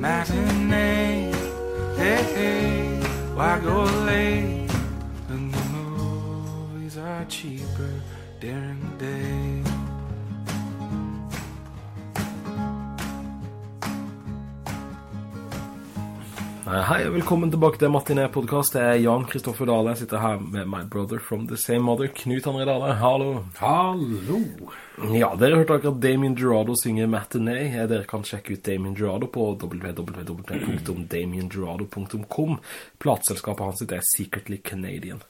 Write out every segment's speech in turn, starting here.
matinee. Hey, hey, why go late? And the movies are cheaper during the day. Hei og velkommen tilbake til Martinet podcast. Det er Jan Kristoffer Dahle. Jeg sitter her med my brother from the same mother, Knut André Dahle. Hallo. Hallo! Ja, dere hørte akkurat Damien Gerardo synge Matinee. Dere kan sjekke ut Damien Gerardo på www.damiengerardo.com. Plateselskapet hans sitt er Secretly Canadian.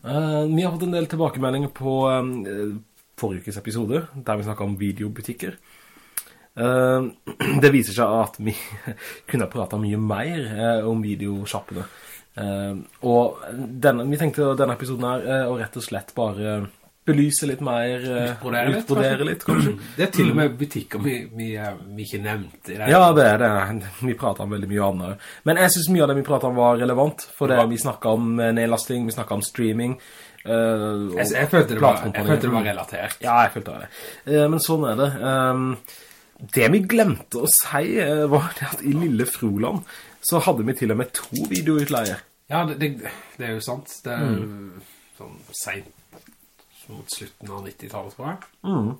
Uh, vi har fått en del tilbakemeldinger på um, forrige ukes episode, der vi snakket om videobutikker. Eh, det viser seg at vi kunne prate mye mer eh, om videosjappene. Eh, og denne, vi tenkte denne episoden her å rett og slett bare belyse litt mer, Utbrodere litt, litt, kanskje. Det er til og med butikker vi, vi, vi ikke nevnte det. Ja, det er det. Vi pratet om veldig mye annet. Men jeg synes mye av det vi pratet om var relevant, for det vi snakket om nedlasting, vi snakket om streaming. Jeg, jeg, følte det var, jeg følte det var relatert. Ja, jeg følte det. Men sånn er det. Det vi glemte å si eh, var at i Lille Froland så hadde vi til og med to videoutleier. Ja, det, det, det er jo sant. Det er jo sånn sent mot slutten av 90-tallet, tror jeg.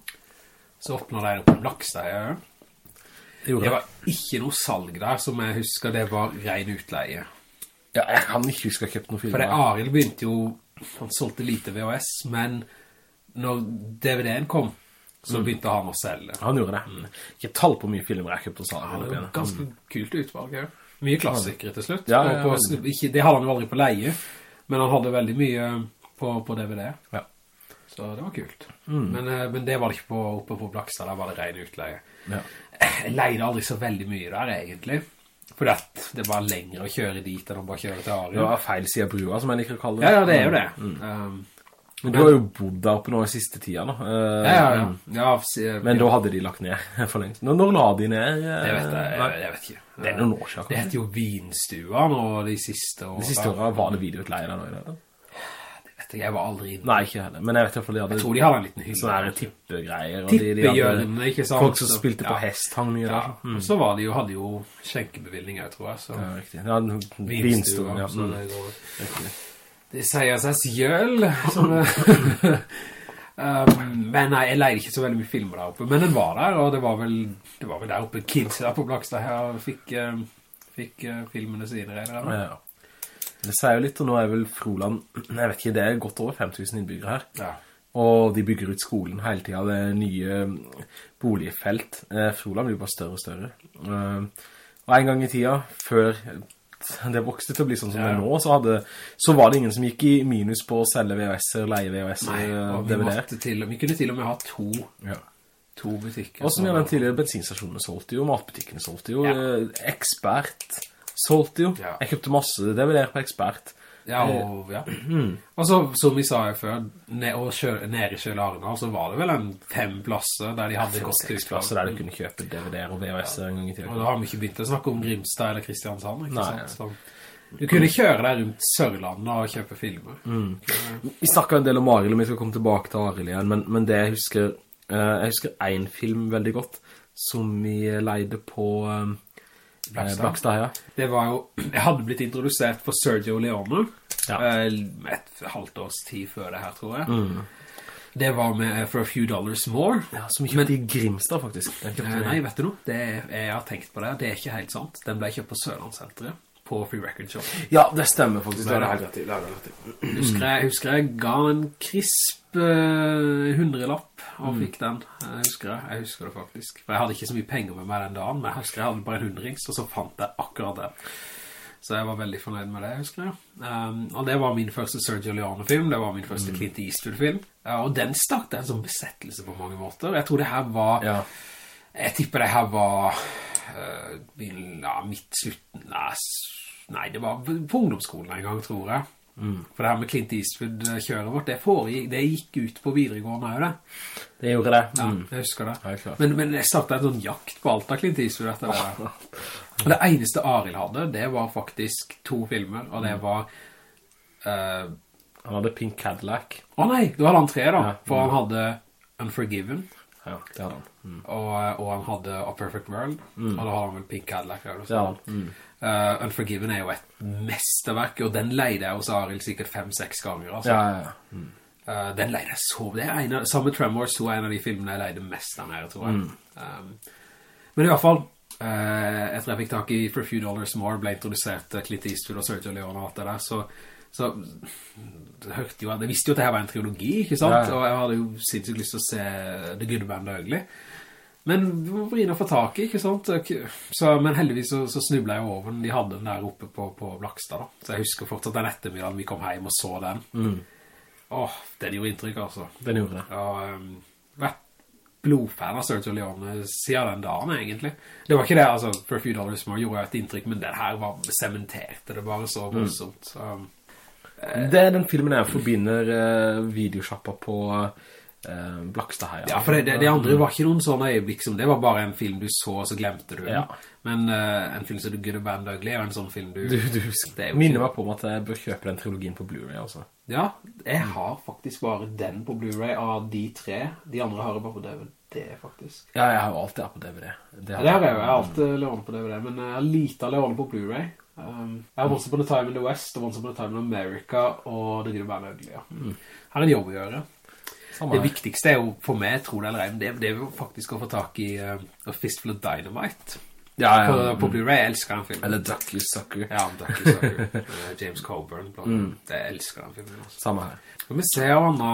Så åpnet de opp en Blakstad. Det Det var ikke noe salg der, som jeg husker det var ren utleie. Ja, jeg kan ikke huske å ha kjøpt noen For det Arild begynte jo, han solgte lite VHS, men når DVD-en kom, så begynte han å selge. Han gjorde det. Ikke tall på mye filmer jeg kjøpte Arild. hadde opp jo igjen. ganske kult utvalg, ja. Mye klassikere til slutt. Ja, ja, på, ikke, det hadde han jo aldri på leie, men han hadde veldig mye på, på DVD. Ja. Så det var kult. Men, eh, men det var det ikke på, oppe på Blakstad, der var det ren utleie. Ja. Jeg leide aldri så veldig mye der, egentlig. At det var lengre å kjøre dit enn å bare kjøre til Det var feil siden brua, som jeg liker å kalle det. Ja, ja, det er jo det. Um, Men du har jo bodd der oppe nå i siste tida, nå. Uh, ja, ja, ja. ja si- Men ja, da hadde de lagt ned for lengst. Når, når la de ned? eh, Det vet jeg, jeg, jeg vet ikke. Det er noen år siden. Det heter jo Vinstua nå de siste årene. De siste årene var det videoutleier der nå i det. da? Vet jeg, jeg var aldri inne. Nei, ikke heller. Men jeg vet i hvert fall de hadde Jeg tror de hadde en liten hylle. sånne her tippegreier. og de- de hadde Tippehjørnene, ikke sant? Folk som spilte på Ja. hest hang mye Ja, der. Mm. og så var de jo, hadde jo skjenkebevilling tror jeg, så Ja, riktig. Ja, vinstua, Vinstua, ja. så Mm. det går... Det sier seg sjøl, um, men nei, jeg leide ikke så veldig mye filmer der oppe, men den var der, og det var vel, det var vel der oppe kids der på Blakstad her, fikk, um, fikk uh, filmene sine, Eller. Ja. Det sier jo litt, og nå er vel Froland, jeg vet ikke, det er godt over 5000 innbyggere her. Ja. Og de bygger ut skolen hele tiden, det er nye boligfelt. Eh, Froland blir bare større og større. Eh, og en gang i tida, før det vokste til å bli sånn som det er nå, så, hadde, så var det ingen som gikk i minus på å selge VHS-er, leie VHS-er, måtte til, vi kunne til og med ha to, Ja. to butikker. Og som så- den tidligere, bensinstasjonene solgte jo, matbutikkene solgte jo, Ja. eh, Ekspert solgte jo. Ja. Jeg kjøpte masse DVD-er på Ekspert. Ja, og, ja. Og så, som vi sa jo før, ned, og kjø, nede i Kjøle Arendal, så var det vel en fem plasser der de hadde gått til plasser der du kunne kjøpe DVD-er og VHS-er en gang i Og da har vi ikke begynt å snakke om Grimstad eller Kristiansand, ikke Nei. sant? Sånn. du kunne kjøre deg rundt Sørlandet og kjøpe filmer. Vi snakket en del om Arild, og vi skal komme tilbake til Arild igjen, men, men det jeg husker, eh, jeg husker en film veldig godt, som vi leide på eh, Blakstad. Blakstad, ja. Det var jo, jeg hadde blitt introdusert for Sergio Leone, Ja. eh, et halvt års tid før det her, tror jeg. Det var med For a Few Dollars More. ja som kjøpte i Grimstad, faktisk. Eh, Nei, vet du noe? Det, jeg har tenkt på det. Det er ikke helt sant. Den ble kjøpt på Sørlandssenteret, på Free Record Shop. Ja, det stemmer faktisk. Det er det. helt rett i, det er det rett i. Husker jeg, husker jeg ga en krisp eh, hundrelapp og fikk den. Jeg husker det, jeg husker det faktisk. For jeg hadde ikke så mye penger med meg den dagen, men jeg husker jeg hadde bare en hundrings, og så fant jeg akkurat det. Så jeg var veldig fornøyd med det, husker jeg. Um, og det var min første Sergio Leone-film, det var min første Clint Eastwood-film. Ja, og den startet en sånn besettelse på mange måter. Jeg tror det her var... Ja. Jeg tipper det her var uh, ja, midt slutten nei, det var på ungdomsskolen en gang, tror jeg. For det her med Clint Eastwood-kjøret vårt, det, foregikk, det gikk ut på videregående også, det. Det gjorde det. Ja, Mm. jeg husker det. Ja. Men, men jeg startet en sånn jakt på alt av Clint Eastwood etter det. Og det eneste Aril hadde, det var faktisk to filmer, og det var... Uh, Han hadde Pink Cadillac. Å nei, da hadde han tre da, Ja. for han hadde Unforgiven, ja, det hadde han. Mm. Og, og han hadde A Perfect World, og da hadde han vel Pink Cadillac. Det hadde han. Mm. Uh, Unforgiven er jo et mesterverk, og den leide jeg hos Aril sikkert fem-seks ganger. Altså. Ja, ja, ja. Mm. Uh, den leide jeg så, det er en av, samme Tremors 2 er en av de filmene jeg leide mest av her, tror jeg. Um, men i hvert fall, uh, etter jeg fikk tak i For a Few Dollars More, ble introdusert til Clint Eastwood og Sergio Leone og alt det der, så, så det hørte jo, jeg visste jo at dette var en trilogi, ikke sant? Og jeg hadde jo sinnssykt lyst til å se The Good Band Ugly. Men vi må begynne å få tak i, ikke sant? Så, men heldigvis så, så snublet jeg over den. De hadde den der oppe på, på Blakstad da. Så jeg husker fortsatt den ettermiddagen vi kom hjem og så den. Åh, den gjorde inntrykk altså. Den gjorde det. Og um, vært blodfan av Sergio Leone siden den dagen egentlig. Det var ikke det, altså, For a Few Dollars More gjorde jeg et inntrykk, men den her var sementert, det bare så voldsomt. Mm. um, Det er den filmen jeg forbinder uh, videoshoppa på uh, Blakstad her. Ja, for det, det, det andre var ikke noen sånne øyeblikk som, det var bare en film du så, og så glemte du den. Ja. Men eh, en film som du Good and Bad Ugly er en sånn film du... Du, du husker. er minner meg på om at jeg bør kjøpe den trilogien på Blu-ray også. Ja, jeg har faktisk bare den på Blu-ray av de tre. De andre har jeg bare på DVD, faktisk. Ja, jeg har jo alltid det på DVD. Det Ja, det har jeg jo. Jeg har alltid Leone på DVD, men jeg har lite av Leone på Blu-ray. Um, jeg har Once Upon a Time in the West, og Once Upon a Time in America, og The Good Bad Ugly, ja. Her er en jobb å gjøre. Det viktigste er jo for meg, tror det eller ei, det, det er jo faktisk å få tak i uh, A Fistful of Dynamite. Ja, ja. På, på Blu-ray, jeg elsker den filmen. Eller Ducky Sucker. Ja, Ducky Sucker. Eh, James Coburn. blant annet. Jeg elsker den filmen. Altså. Samme her. Skal vi se hva andre...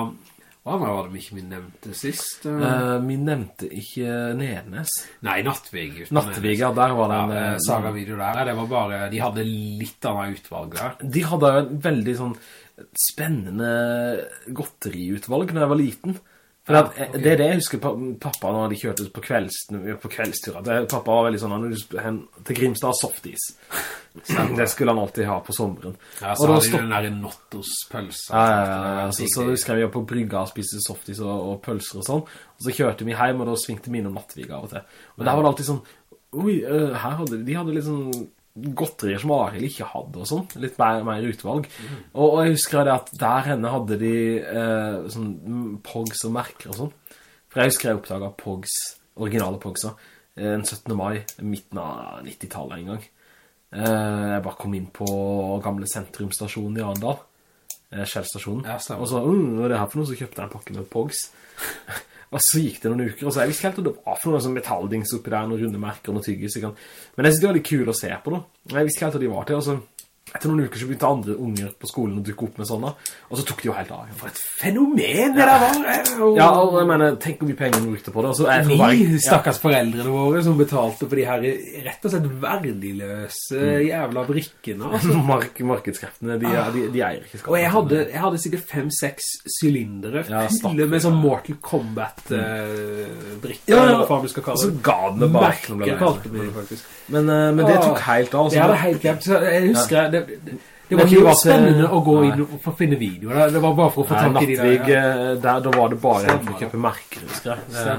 Hva var det vi ikke vi nevnte sist? Uh, Eh, vi nevnte ikke Nednes. nei, Nattvig. Nattvig, ja, der var det en... eh, eh, Saga-video der. Nei, det var bare... De hadde litt annet utvalg der. De hadde jo en veldig sånn spennende godteriutvalg når jeg var liten. For at, Ja, ok. det er det jeg husker pappa når de kjørte på, kvelds, på kveldsturer. Det, pappa var veldig sånn, han til Grimstad softis. det skulle han alltid ha på sommeren. Ja, så hadde de den der Nottos-pølser. Ja, ja, ja. Så, så husker jeg vi på brygga og spiste softis og, og pølser og sånn. Og så kjørte vi hjem, og da svingte vi innom Nattvig av og til. Men der var det alltid sånn, oi, øh, her hadde de hadde litt sånn godterier som Aril ikke hadde og sånn. Litt mer, mer utvalg. Og, og jeg husker det at der henne hadde de eh, sånn mm, Pogs og merker og sånn. For jeg husker jeg oppdaget Pogs, originale Pogsa, den 17. mai, midten av 90-tallet en gang. Eh, jeg bare kom inn på gamle sentrumstasjonen i Arendal. Eh, Shell-stasjonen. Ja, og så, uh, hva er det her for noe? Så kjøpte jeg en pakke med Pogs. Og så gikk det noen uker, og så jeg visste helt at det var for noen sånn metalldings oppi der, noen runde merker og noe tyggis. Men jeg synes det var litt kul å se på da. Jeg visste helt at de var til, og så etter noen uker så begynte andre unger på skolen å dukke opp med sånne, og så tok de jo helt av. For et fenomen det der var! eh, Ja, og jeg mener, tenk hvor mye penger de brukte på det, og så er det Vi, stakkars foreldrene våre, som betalte for de her rett og slett verdiløse Mm. jævla brikkene, altså. Mark markedskreftene, de, ah. de, de eier ikke skapet Og jeg hadde, jeg hadde sikkert fem-seks sylindere Ja, fulle med sånn. Mortal Kombat-brikker, Ja, ja, eller hva faen du skal kalle så ga den det bare det. Men, eh, men det tok helt av. så Det er helt glemt. Jeg husker, det, det, det var ikke til- spennende å gå Nei. inn og få finne videoer. Det var bare for å få tak i de der. Ja. eh, der, da var det bare Stemmer å kjøpe merker, husker jeg.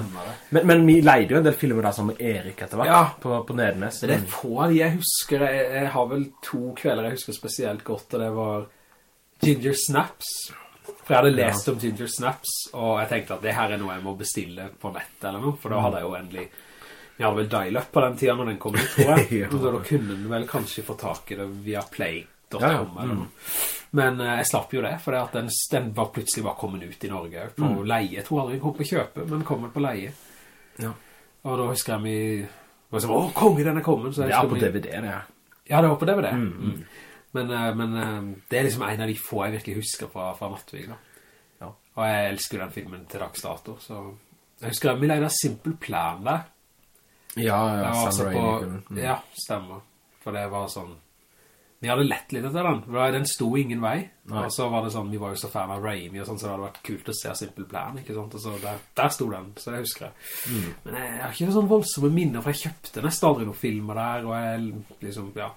Men, men vi leide jo en del filmer der sammen med Erik etter hvert, Ja. på, på Nednes. Det er få av de jeg husker. Jeg, jeg har vel to kvelder jeg husker spesielt godt, og det var Ginger Snaps. For jeg hadde lest om Ginger Snaps, og jeg tenkte at det her er noe jeg må bestille på nett eller noe, for da hadde jeg jo endelig... Vi hadde vel dial-up på den tiden når den kom ut, tror jeg. Ja. Da kunne du vel kanskje få tak i det via play.com Ja, ja. eller noe. Men eh, jeg slapp jo det, for den, den var plutselig bare kommet ut i Norge på leie. Jeg tror aldri den kom på kjøpe, men kom på leie. Ja. Og da husker jeg meg... Og så, Åh, konge, den er kommet! Så jeg Det er på DVD, det er. ja, det var på DVD. Mm. Men, eh, men eh, det er liksom en av de få jeg virkelig husker fra, fra. Ja. Og jeg elsker den filmen til dags dato. Så jeg husker at vi leide Simple Plan der. Ja, ja, Sam altså Raimi. på, mm. ja, stemmer. For det var sånn... Vi hadde lett litt etter den. for Den sto ingen vei. Nei. Og så var det sånn, vi var jo så fan av Raimi og sånn, så det hadde vært kult å se Simple Plan, ikke sant? Og så der, der sto den, så det husker jeg. Mm. Men jeg har ikke sånn voldsomme minner, for jeg kjøpte nesten aldri noen filmer der, og jeg liksom, ja.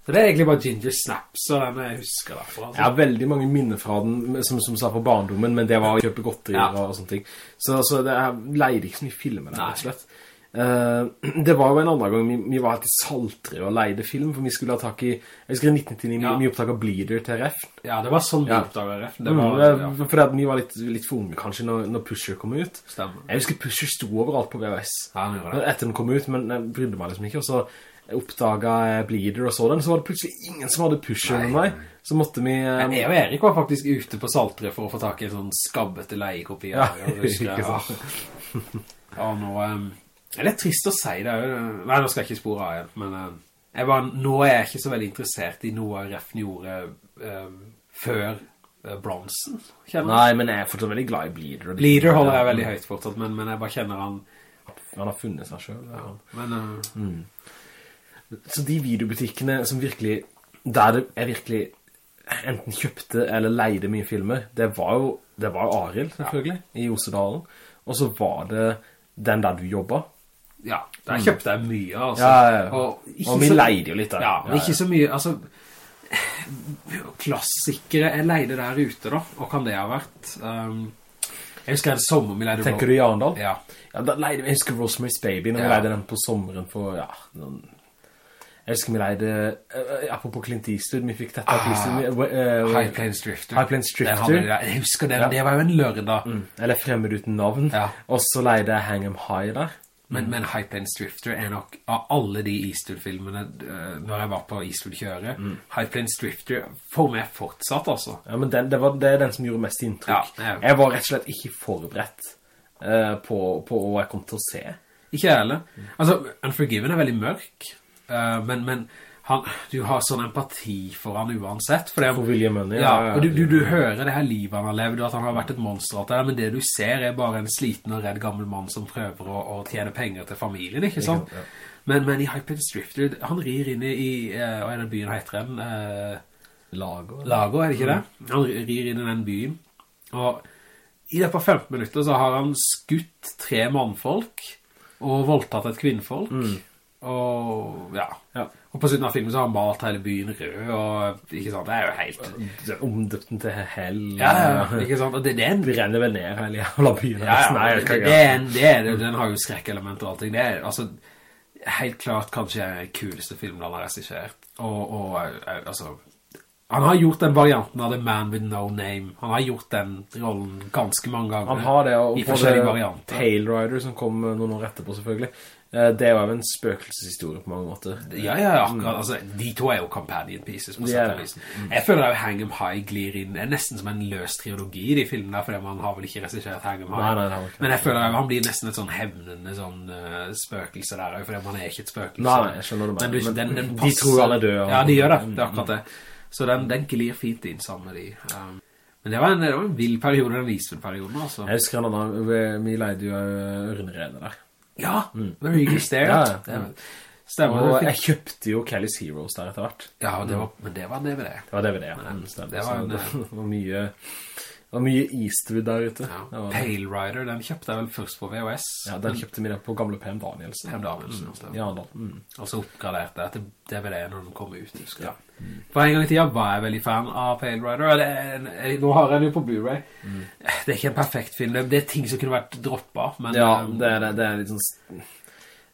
Så det er egentlig bare Ginger Snaps, og den jeg husker derfor. Altså. Jeg har veldig mange minner fra den, som, som sa fra barndommen, men det var å kjøpe godterier Ja. og sånne ting. Så, så det, jeg leide ikke så mye filmer der, rett og slett. Eh, det var jo en annen gang vi, vi var i Saltre og leide film, for vi skulle ha tak i, jeg husker i 1999, Ja. vi oppdaget Bleeder til Ref. Ja, det var sånn vi Ja. oppdaget Ref. Det var, mm, ja, at vi var litt, litt for unge kanskje når, når Pusher kom ut. stemmer. Jeg husker Pusher sto overalt på VHS. Ja, han gjorde det. Etter den kom ut, men jeg brydde meg liksom ikke, og så oppdaget Bleeder og så den, så var det plutselig ingen som hadde Pusher Nei, med meg. Så måtte vi... Um... Jeg og Erik var faktisk ute på Saltre for å få tak i en sånn skabbete leiekopi. Ja, ikke sant. ah. Ja, nå... Um, det er litt trist å si det. Nei, nå skal jeg ikke spore av igjen, men um, jeg var, nå er jeg ikke så veldig interessert i noe Refn gjorde um, før uh, Bronson. Nei, men jeg er fortsatt veldig glad i Bleeder. Bleeder holder jeg veldig høyt fortsatt, men, men jeg bare kjenner han... Han har funnet seg selv. Ja. Men uh, Så de videobutikkene som virkelig, der er virkelig enten kjøpte eller leide mye filmer, det var jo, det var jo Aril, selvfølgelig, i Osedalen. Og så var det den der du jobbet. Ja, der kjøpte jeg mye, altså. Ja, ja, ja. Og, Og vi så- leide jo litt der. Ja, men ikke så mye, altså Klassikere jeg leide der ute da Og kan det ha vært um, Jeg husker en sommer vi leide Tenker du i Arendal? Ja, Ja, da leide, jeg husker Rosemary's Baby, når vi leide den på sommeren for, ja, noen, jeg husker vi leide, uh, apropos Clint Eastwood, vi fikk dette ah, uh, eh, High Plains Drifter High Plains Drifter. Jeg husker den, det var jo en lørdag eller Fremmed uten navn, Ja. og så leide jeg Hang 'em High der. Men, men High Plains Drifter er nok Av alle de Eastwood-filmene uh, Når jeg var på Eastwood-kjøret High Plains Drifter får meg fortsatt altså Ja, men den, det, var, det er den som gjorde mest inntrykk. Ja, ja. Jeg var rett og slett ikke forberedt uh, på, på hva jeg kom til å se. Ikke jeg heller. Altså, Unforgiven er veldig mørk, uh, men, men han, du har sånn empati for han uansett. For det, For William Money, ja, ja, ja. og du, du, du hører det her livet han har levd, og at han har vært et monster, det men det du ser er bare en sliten og redd gammel mann som prøver å, å tjene penger til familien, ikke sant? ja. Men, men i Hyped Drifter, han rir inn i, i eh, hva er den byen heter den? Eh, Lago. Lago, er det ikke det? Han rir inn i den byen, og i det på 15 minutter så har han skutt tre mannfolk, og voldtatt et kvinnfolk, og ja. Ja. Og på slutten av filmen så har han malt hele byen rød, og ikke sant, det er jo helt... Omdøpten til hell. Ja, ikke sant, og det, det er en... Vi renner vel ned hele jævla byen. Ja, ja, Nei, det, det, er en, det er den har jo skrekkelement og allting. Det er, altså, helt klart kanskje kuleste filmen han har resisjert. Og, og eh, altså, han har gjort den varianten av The Man With No Name. Han har gjort den rollen ganske mange ganger. Han har det, og I forskjellige det varianter. Pale Rider som kom eh, noen år etterpå selvfølgelig. Eh, Det er jo en spøkelseshistorie på mange måter. Ja, ja, akkurat. Altså, de to er jo companion pieces på det. vis. Jeg føler at Hang 'em High glir inn, det er nesten som en løs trilogi i de filmene der, fordi man har vel ikke resisjert Hang 'em High. Nei, nei, nei. Men jeg føler at han blir nesten et sånn hevnende sånn uh, spøkelse der, fordi man er ikke et spøkelse. Nei, jeg skjønner det Men den, den de tror alle dør. Ja, de gjør det. Det er akkurat det. Så den, den glir fint inn sammen med de. Um, men det var en, det var en vild periode, den Eastwood-perioden, altså. Jeg husker han da, vi- leide jo eh, Ørneredet der. Ja, The Regal Stare. Ja, ja. Stemmer. Og jeg kjøpte jo Kelly's Heroes der etter hvert. Ja, det var, men det var DVD. Det var DVD, ja. Mm, det var en- det var mye, det var mye Eastwood der ute. Ja. Var- Pale Rider, den kjøpte jeg vel først på VHS. Ja, den kjøpte vi på gamle PM Danielsen. PM Danielsen, mm. Ja, da. Mm. Og så oppgraderte jeg til DVD når den kom ut, husker jeg. For en gang i tiden var jeg veldig fan av Pale Rider. Er en, nå har jeg den jo på Blu-ray. Det er ikke en perfekt film. Det, er ting som kunne vært droppet, men, Ja, um, det er, det, det er litt sånn...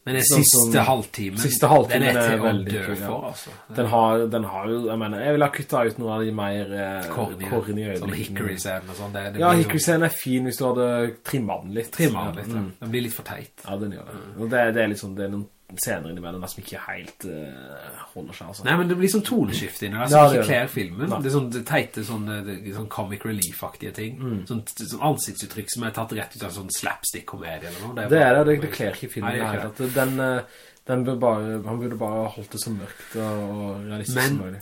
men den sånn siste som- halvtimen, Siste halvtimen den er er til å veldig dø kul, ja. for, altså. Den har, den har jo, jeg mener, jeg vil ha kuttet ut noen av de mer eh, Corny, corny sånn. Hickory-scenen og sånn. Ja, Hickory-scenen er fin hvis du hadde trimmet den litt. Trimmet den litt, Ja, mm. Den blir litt for teit. Ja, den gjør det. Og det, det er sånn, det er noen scener innimellom som ikke helt uh, holder seg, altså. Nei, men det blir sånn toneskift inn, altså, Ja, det ikke klær filmen. Nei. Det er sånn det teite, sånn, det, sånn comic relief-aktige ting. Mm. Sånn, sånn ansiktsuttrykk som er tatt rett ut av en sånn slapstick-komedie eller noe. Det er det, er det, det klær ikke filmen Nei, det hele. Den, den bør bare, han burde bare holdt det så mørkt og, realistisk Men som Men mulig.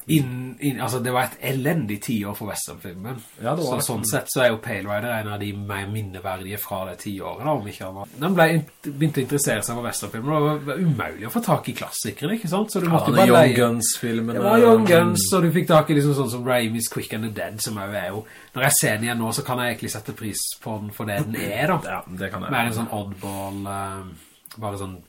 inn, altså det var et elendig tiår for westernfilmen. Ja, det var så det. sånn sett så er jo Pale Rider en av de mer minneverdige fra det tiåret, om ikke annet. Den ble, begynte å interessere seg for westernfilmen, og det var umulig å få tak i klassikere, ikke sant? Så du Ja, måtte bare Young Guns-filmen. Det var Young Guns, og du fikk tak i liksom sånn som Raimi's Quick and the Dead, som er jo, Når jeg ser den igjen nå, så kan jeg egentlig sette pris på den for det den er, da. Ja, det kan jeg. Mer en sånn oddball, eh, bare sånn,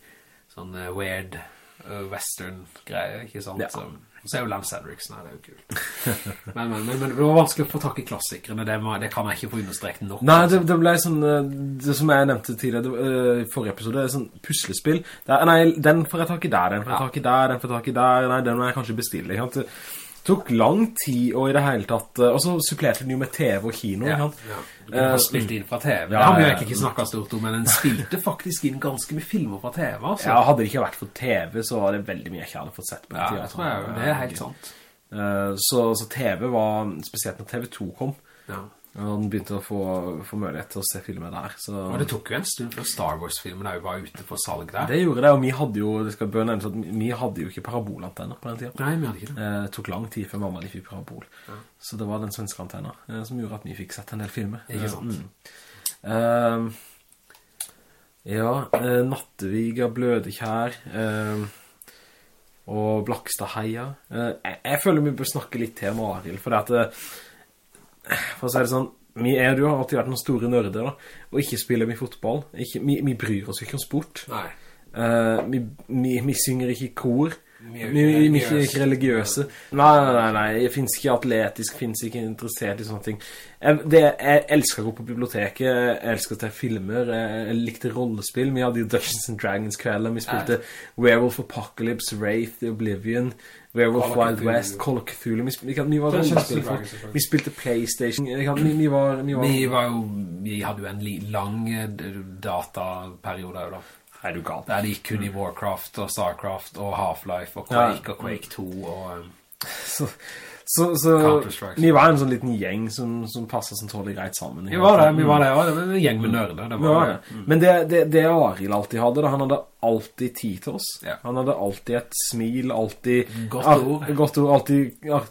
sånn eh, weird uh, western-greie, ikke sant? Ja. Så, så er jo Lance Henriksen her, det er jo kult. men, men, men, det var vanskelig å få tak i klassikerne, det, det kan jeg ikke få understrekt nok. Nei, det, det ble sånn, eh, det som jeg nevnte tidligere, i uh, forrige episode, det er sånn puslespill. Det er, nei, den får jeg tak i der, den får jeg tak i der, den får jeg tak i der, nei, den må jeg kanskje bestille, ikke sant? Det tok lang tid, og i det hele tatt, eh, og så supplerte den jo med TV og kino, Ja, ikke sant? ja. Eh, spilt inn fra TV. ja, det har vi ikke snakket stort om, men den spilte faktisk inn ganske mye filmer fra TV, altså. Ja, hadde det ikke vært for TV, så var det veldig mye jeg ikke hadde fått sett på Ja, det tror jeg. Det er helt sant. Eh, Så, så TV var, spesielt når TV2 kom, Ja. Og han begynte å få, få mulighet til å se filmer der, så... Og det tok jo en stund før Star Wars-filmen jo var ute for salg der. Det gjorde det, og vi hadde jo, det skal bønne nevnes at vi hadde jo ikke parabolantenner på den tiden. Nei, vi hadde ikke det. Eh, Det tok lang tid før mamma de fikk parabol. Så det var den svenske antenna eh, som gjorde at vi fikk sett en del filmer. Ikke sant? Mm. Uh, ja, eh, Natteviga, Blødekjær, eh, og Blakstadheia. Eh, jeg, jeg føler vi bør snakke litt til med Aril, for det at, for å si det sånn, vi er jo alltid vært noen store nørder da, og ikke spiller vi fotball. Ikke, vi, vi bryr oss ikke om sport. Nei. Uh, vi, vi, vi synger ikke kor. Vi er ikke ikke religiøse. Nei, nei, nei, nei. Jeg finnes ikke atletisk, finnes ikke interessert i sånne ting. Jeg, det, jeg elsker å gå på biblioteket, jeg elsker å ta filmer, jeg, jeg likte rollespill. Vi hadde jo Dungeons and Dragons kvelder, vi spilte Werewolf Apocalypse, Wraith, The Oblivion, Werewolf Call Wild West, Call of Cthulhu. Vi, spil- vi, kan- vi var rollespill Dragons, Vi spilte Playstation. Vi, vi var... Vi var Vi var jo, vi hadde jo en lang eh, dataperiode da. er du galt. Der det gikk kun i Warcraft og Starcraft og Half-Life og Ja. Quake og Quake 2 og... um, Så, så, så vi var en sånn liten gjeng som, som passet sånn tålig greit sammen. Vi var det, vi var det, ja, det var en gjeng med nørder. Det var ja. det. Men det, det, det Aril alltid hadde, da, han hadde alltid tid til oss. Ja. Han hadde alltid et smil, alltid... Godt ord. Godt ord, alltid ar,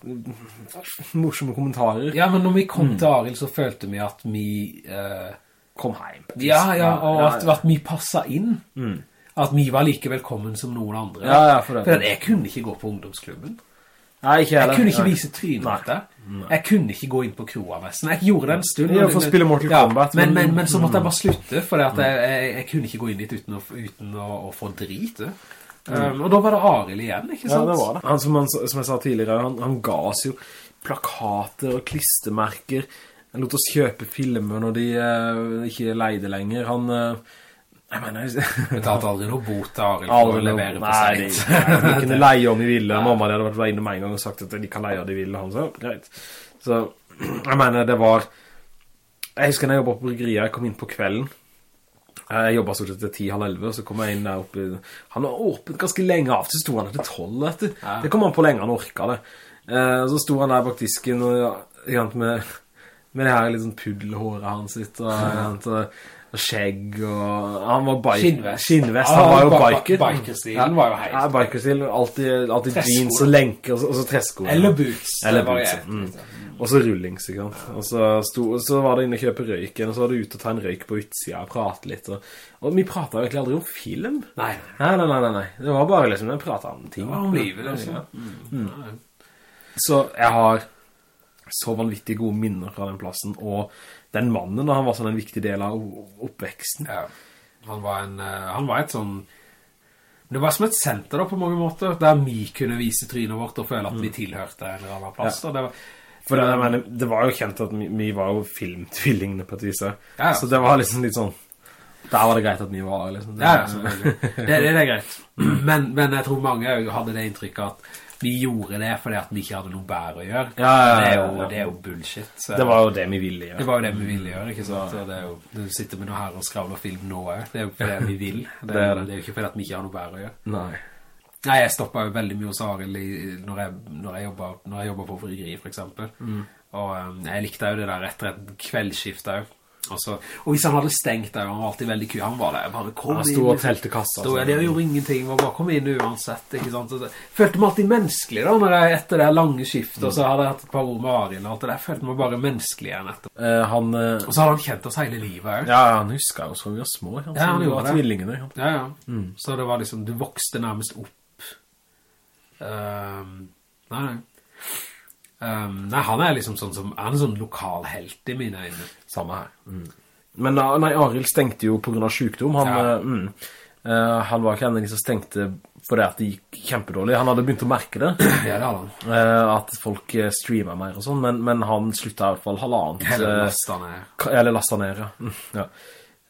morsomme kommentarer. Ja, men når vi kom til Aril så følte vi at vi... eh, Kom hjem. ja, ja, og at, at vi passet inn. At vi var like velkommen som noen andre. Ja, ja, for det. For jeg kunne ikke gå på ungdomsklubben. Nei, ikke heller. Jeg kunne ikke vise trynet Nei. der. Jeg kunne ikke gå inn på kroa nesten. Jeg gjorde det en stund. Ja, for å spille Mortal Kombat, Men, men- men, men så måtte jeg bare slutte, for jeg, jeg, jeg kunne ikke gå inn dit uten å, uten å, å få drit. Um, og da var det Aril igjen, ikke sant? Ja, det var det. Han, som, han, som jeg sa tidligere, han, han ga oss jo plakater og klistermerker. Han lot oss kjøpe filmer når de uh, ikke leide lenger. Han... eh, jeg mener... Betalte aldri noe bot til Arild for å levere på seg. nei, de kunne leie om de ville. Mamma hadde vært inne med en gang og sagt at de kan leie om de ville. Han sa, greit. Så, jeg mener, det var... Jeg husker når jeg jobbet på bryggeriet, jeg kom inn på kvelden. Jeg jobbet stort sett til 10, halv 11, og så kom jeg inn der oppe. Han var åpent ganske lenge av, så sto han etter til 12, vet du. Det kom han på lenge, han orket det. Eh, så sto han der bak disken, og, med, med det her litt sånn puddelhåret hans litt, og, og, skjegg, og han var biker. Skinnvest. Skinnvest, han var jo biker. bikerstilen var jo helt- Ja, bikerstilen, alltid, alltid jeans og lenker, og så, og så tresko. Eller boots. Eller boots, mm. Og så rullings, ikke sant? Og så, sto, så var det inne og kjøpe røyken, og så var det ute og ta en røyk på utsida og prate litt. Og, og vi pratet jo egentlig aldri om film. Nei, Nei, nei, nei, nei. Det var bare liksom, vi pratet om ting. det var om livet, liksom. Ja. Så jeg har så vanvittig gode minner fra den plassen, og den mannen, da, han var sånn en viktig del av oppveksten. Ja. Han var en, eh, han var et sånn, det var som et senter da på mange måter, der vi kunne vise trynet vårt og føle at vi tilhørte en eller annen plass. Ja. Og det var, For det, mener, det var jo kjent at vi, vi var jo filmtvillingene på et vis. ja. Ja. Så det var liksom litt sånn, der var det greit at vi var, liksom. Det, Ja, ja, selvfølgelig. Det, det, det er greit. Men, men jeg tror mange hadde det inntrykket at vi gjorde det fordi at vi ikke hadde noe bære å gjøre. Ja, ja, ja, det, er jo, det er jo bullshit. Så- det var jo det vi ville gjøre. det var jo det vi ville gjøre, ikke sant? Og det er jo, du sitter med noe her og skravler film nå. Det er jo fordi vi vil. Det er, det. er jo ikke fordi at vi ikke har noe bære å gjøre. Nei. Nei, jeg stoppet jo veldig mye hos Aril når jeg, når jeg jobbet, når jeg jobbet på frigeri, for eksempel. Og um, jeg likte jo det der etter et kveldsskift også. Og, og hvis han hadde stengt der, han var alltid veldig kul, han var der, bare kom inn. Han stod og liksom. telte kassa. Stod jeg der gjorde ingenting, var bare kom inn uansett, ikke sant? Så, følte meg alltid menneskelig da, når jeg etter det lange skiftet, og så hadde jeg hatt et par ord med Arjen og alt det der, følte meg bare menneskelig igjen etter. Eh, han... eh, Og så hadde han kjent oss hele livet også. ja, han husker oss vi var små. Han, Ja, han gjorde var det. tvillingene. Ja. Ja, Mm. Så det var liksom, du vokste nærmest opp. Um, nei, nei. Ehm, nei, han er liksom sånn som, han er sånn lokal helt i mine øyne. Samme her. Mm. Men da- nei, Aril stengte jo på grunn av sykdom. Han, Ja. eh, mm, uh, han var ikke en av de som stengte for det at det gikk kjempedårlig. Han hadde begynt å merke det, Ja, det hadde han. Uh, at folk streamer mer og sånn, men, men han sluttet i hvert fall halvannet. Eller lasta ned. Eller lastet ned, ja. Mm, ja.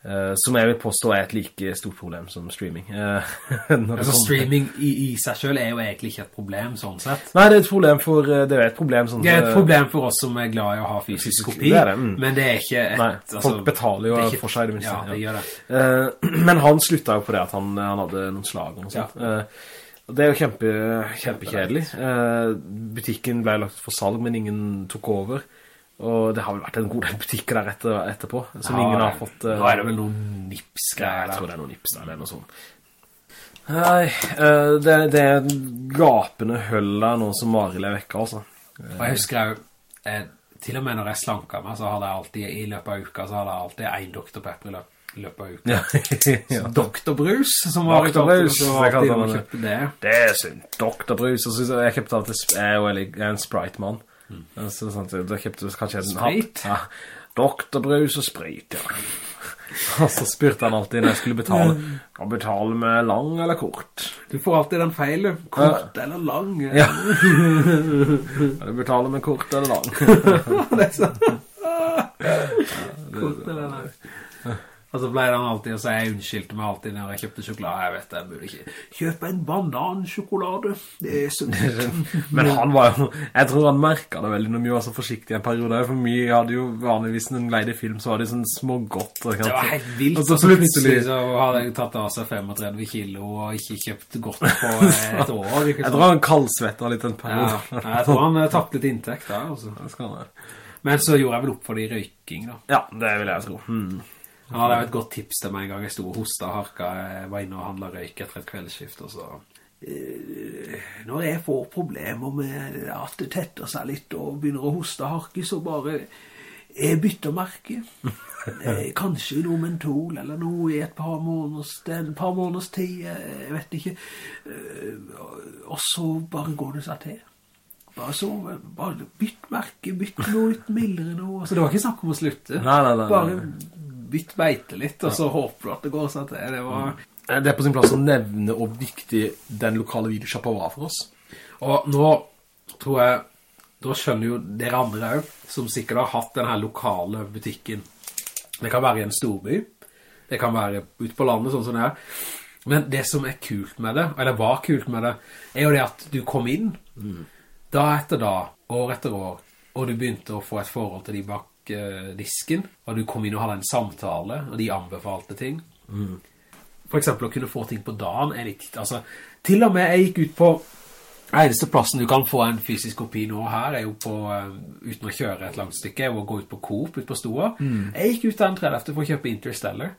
Eh, som jeg vil påstå er et like stort problem som streaming. Eh, Altså, streaming i, i seg selv er jo egentlig ikke et problem, sånn sett. Nei, det er et problem for, eh, det er et problem sånn Det er et problem for oss som er glad i å ha fysisk kopi, Det det, mm. men det er ikke et... Nei, altså, folk betaler jo ikke- for seg det minste. Ja, det gjør det. Men han slutta jo på det at han, han hadde noen slag og noe sånt. Ja. det er jo kjempe, kjempekjedelig. Butikken ble lagt for salg, men ingen tok over. Og det har vel vært en god del butikker der etter, etterpå, som ingen har fått... Uh, Nå er det vel noen nips-greier Jeg tror det er noen nips der, eller noe sånt. Nei, eh, det, det er gapende høll der nå som Maril er vekke, altså. Og jeg husker jo, eh, til og med når jeg slanket meg, så hadde jeg alltid, i løpet av uka, så hadde jeg alltid en Dr. Pepper i løpet, løpet av uka. Ja, ja. Dr. Brus, som var Dr. Brus, det det. er synd. Dr. Brus, synes jeg, jeg kjøpte alltid, jeg er jo en Sprite-mann. Så sånn, så da kjøpte du kanskje en hatt. Ja, Doktorbrus og sprit, ja. og så spurte han alltid når jeg skulle betale, Og betale med lang eller kort? Du får alltid den feilen, kort eller lang. Ja. Du betaler med kort eller lang? det er sånn. Kort eller lang. Og så ble han alltid å si, jeg unnskyldte meg alltid når jeg kjøpte sjokolade. Jeg vet, jeg burde ikke kjøpe en banansjokolade. Det er så. Men han var jo, jeg tror han merket det veldig når vi var så forsiktige en periode, for vi hadde jo vanligvis en leide film, så var det sånn små godt. Det var helt vilt. Og så plutselig, så hadde jeg tatt av seg 35 kilo og ikke kjøpt godt på et år. Jeg tror han kaldsvetter litt en Ja, periode. jeg tror han tappte litt inntekt da, altså. Det skal han. Men så gjorde jeg vel opp for det i røyking, da. Ja, det vil jeg tro. Hmm. Han hadde jo et godt tips til meg en gang jeg stod og hostet og harka. Jeg var inne og handlet røyk etter et kveldsskift, og så... «Eh, Når jeg får problemer med at det tetter seg litt og begynner å hoste og harke, så bare jeg bytter merke. Eh, Kanskje noe mentol eller noe i et par måneders, er en par måneders tid, jeg vet ikke. Eh, Og så bare går det seg til. Bare så, bare bytt merke, bytt noe litt mildere noe. Så det var ikke snakk om å slutte. Nei, nei, nei, nei. Bare bytt beite litt, og så håper du at det går sånn til. Det var... Eh, Det er på sin plass å nevne hvor viktig den lokale videoshoppa var for oss. Og nå tror jeg, da skjønner jo dere andre også, som sikkert har hatt denne lokale butikken. Det kan være i en storby, det kan være ute på landet, sånn som det er. Men det som er kult med det, eller var kult med det, er jo det at du kom inn, da etter da, år etter år, og du begynte å få et forhold til de bak disken, og du kom inn og hadde en samtale, og de anbefalte ting. For eksempel å kunne få ting på dagen er litt, altså, til og med jeg gikk ut på eneste plassen du kan få en fysisk kopi nå her er jo på, eh, uten å kjøre et langt stykke, og gå ut på Coop, ut på Stoa. Jeg gikk ut den 30. for å kjøpe Interstellar.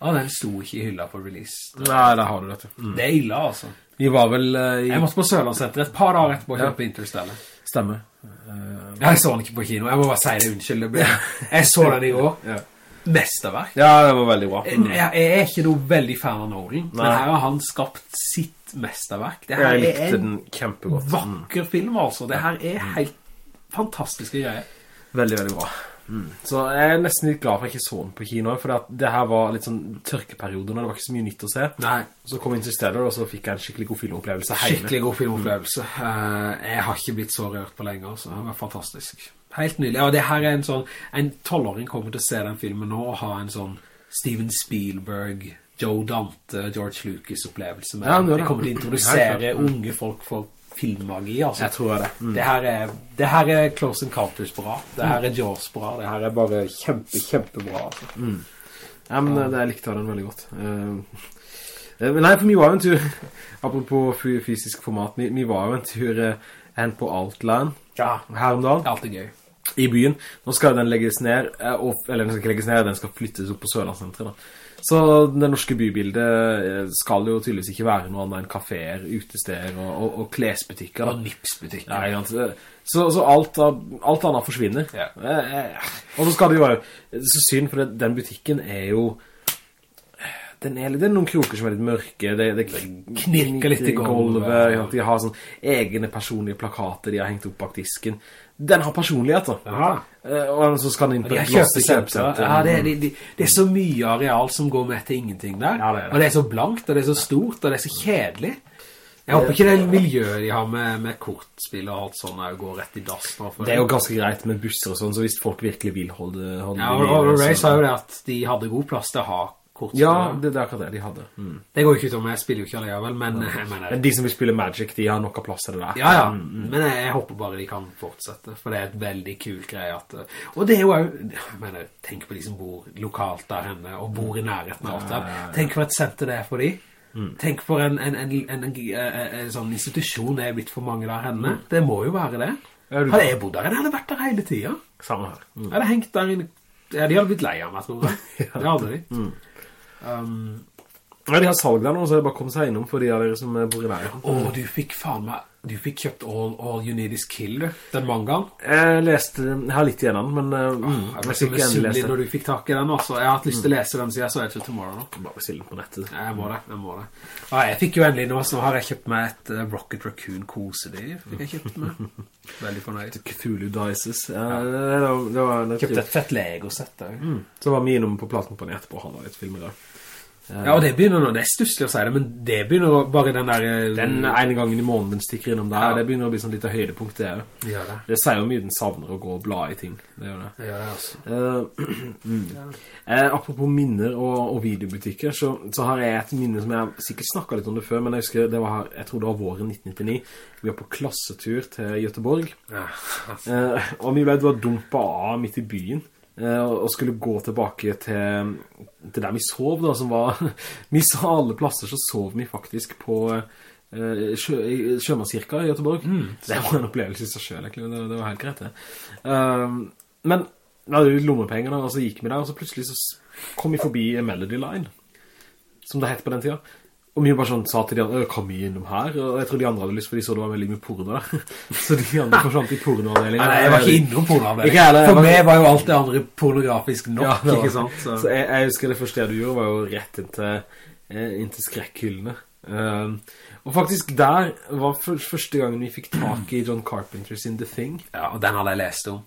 Og den sto ikke i hylla for release. Nei, der har du dette. Mm. Det er ille, altså. Vi var vel Uh, i... Jeg måtte på Sørlandsetter et par dager etterpå å kjøpe Interstellar. Stemme. Jeg så den ikke på kino, jeg må bare si det, unnskyld. det Jeg så den i går. Ja. Mesterverk. Ja, det var veldig bra. Jeg, jeg er ikke noe veldig fan av Nolan, men her har han skapt sitt mesterverk. Det her Jeg er likte en den kjempegodt. Mm. vakker film, altså. Det her er helt fantastiske greier. Veldig, veldig bra. Mm. Så jeg er nesten litt glad for at jeg ikke så den på kino, for det her var litt sånn tørkeperiode, når det var ikke så mye nytt å se. Nei, Så kom jeg inn til stedet, og så fikk jeg en skikkelig god filmopplevelse hjemme. skikkelig god filmopplevelse. Eh, jeg har ikke blitt så rørt på lenger, så Det var fantastisk. Helt nydelig. Ja, det her er en sånn, en tolvåring kommer til å se den filmen nå og ha en sånn Steven Spielberg, Joe Dante, George Lucas opplevelse med Ja, det det. Kommer til å introdusere unge folk for filmmagi, altså. Jeg tror det. Mm. Det her er, det her er Close Encounters bra. Det her er Jaws bra. Det her er bare kjempe, kjempebra, altså. Ja, men det, jeg likte den veldig godt. Eh, eh, men nei, for vi var jo en tur, apropos fysisk format, vi, vi var jo en tur uh, hen på Outland Ja, her om dagen. alt er gøy. i byen. Nå skal den legges ned, uh, og, eller den skal ikke legges ned, den skal flyttes opp på Sørlandssenteret da. Så det norske bybildet eh, skal jo tydeligvis ikke være noe annet enn kaféer, utesteder og, og, og klesbutikker. Og nipsbutikker. Nei. Så, så alt, alt annet forsvinner. Ja. Eh, eh, Og så skal det jo være så synd, for det, den butikken er jo den er, det er noen kroker som er litt mørke Det, det knirker litt i gulvet. De har sånn egne personlige plakater De har hengt opp bak disken Den har personlighet da Ja. Eh, Og så skal den inn på et kjøpesenter. Ja, det, er- de, de, det er så mye areal som går med til ingenting der. Ja, det det. Og det er så blankt, og det er så stort, og det er så kjedelig. Jeg håper ikke det miljøet de har med, med kortspill og alt sånt går rett i dass nå. Det er jo ganske greit med busser og sånn, så hvis folk virkelig vil holde, holde Ja, det og, og Ray sa jo det at de hadde god plass til å ha kortspill. Ja, det, det er akkurat det de hadde. Mm. Det går jo ikke ut om, jeg spiller jo ikke allikevel, men ja. mener... Men de som vil spille Magic, de har nok av plass til det der. Ja, ja, men jeg, jeg håper bare de kan fortsette, for det er et veldig kul greie at... Og det er jo, jeg mener, tenk på de som bor lokalt der henne, og bor i nærheten av alt der. Tenk for et senter det er for de. Tenk for en, en, en, en, en, en, en sånn institusjon det er blitt for mange der henne. Det må jo være det. Du- Hadde jeg bodd der, jeg hadde vært der hele tiden. Samme her. Mm. Jeg hadde hengt der inne. Ja, de hadde blitt lei av meg, tror jeg. Det hadde de. Um, Ja, de har salg der nå, så jeg bare kom seg innom for de av dere som bor i nærheten. Åh, du fikk faen meg Du fikk kjøpt All, All You Need Is Kill, du Den mangaen Jeg leste, jeg har litt igjen den, men uh, mm, Jeg jeg så fikk endelig lese. når du fikk tak i den også Jeg har hatt lyst til å lese den siden jeg så Edge of Tomorrow nå Bare bestille den på nettet. Jeg må det, jeg må det Ah, Jeg fikk jo endelig nå, så har jeg kjøpt meg et eh, Rocket Raccoon kosedyr Fikk jeg kjøpt meg Veldig fornøyd Cthulhu Dices. Ja, det, det, var- det var Kjøpte et fett Lego-sett der Mm. Så var vi innom på platenkompani etterpå, han var litt filmer der. Ja, og det begynner nå, det er stusselig å si det Men det begynner å- bare den der eh, Den ene gangen i måneden stikker innom der, Ja. det begynner å bli sånn litt av høydepunkt det. Gjør det Det sier jo mye den savner å gå og bla i ting, det gjør det. Det gjør det altså Uh, mm. Eh, apropos minner og, og videobutikker, så, så har jeg et minne som jeg sikkert snakket litt om det før, men jeg husker det var jeg tror det var våren 1999, vi var på klassetur til Gøteborg, Ja, eh, og vi ble dumpet av midt i byen, og skulle gå tilbake til, til der vi sov da, som var, vi sa alle plasser så sov vi faktisk på eh, sjø, Sjømannskirka i Göteborg. det var en opplevelse i seg selv, egentlig, det, det var helt greit det. Eh, men vi hadde jo lommepenger da, og så gikk vi der, og så plutselig så kom vi forbi Melody Line, som det het på den tida. Og vi bare sånn sa til de andre, «Øh, kom innom her? Og jeg tror de andre hadde lyst, for de så det var veldig mye porno der. Så de andre forsvant i pornoavdelingen. Nei, nei, jeg var ikke innom pornoavdelingen. For meg var jo alt det andre pornografisk nok, Ja, ikke sant? Så. Så jeg, jeg husker det første du gjorde var jo rett inn til, eh, inn til skrekkhyllene. Um, og faktisk der var første gangen vi fikk tak i John Carpenters In The Thing. Ja, og den hadde jeg lest om.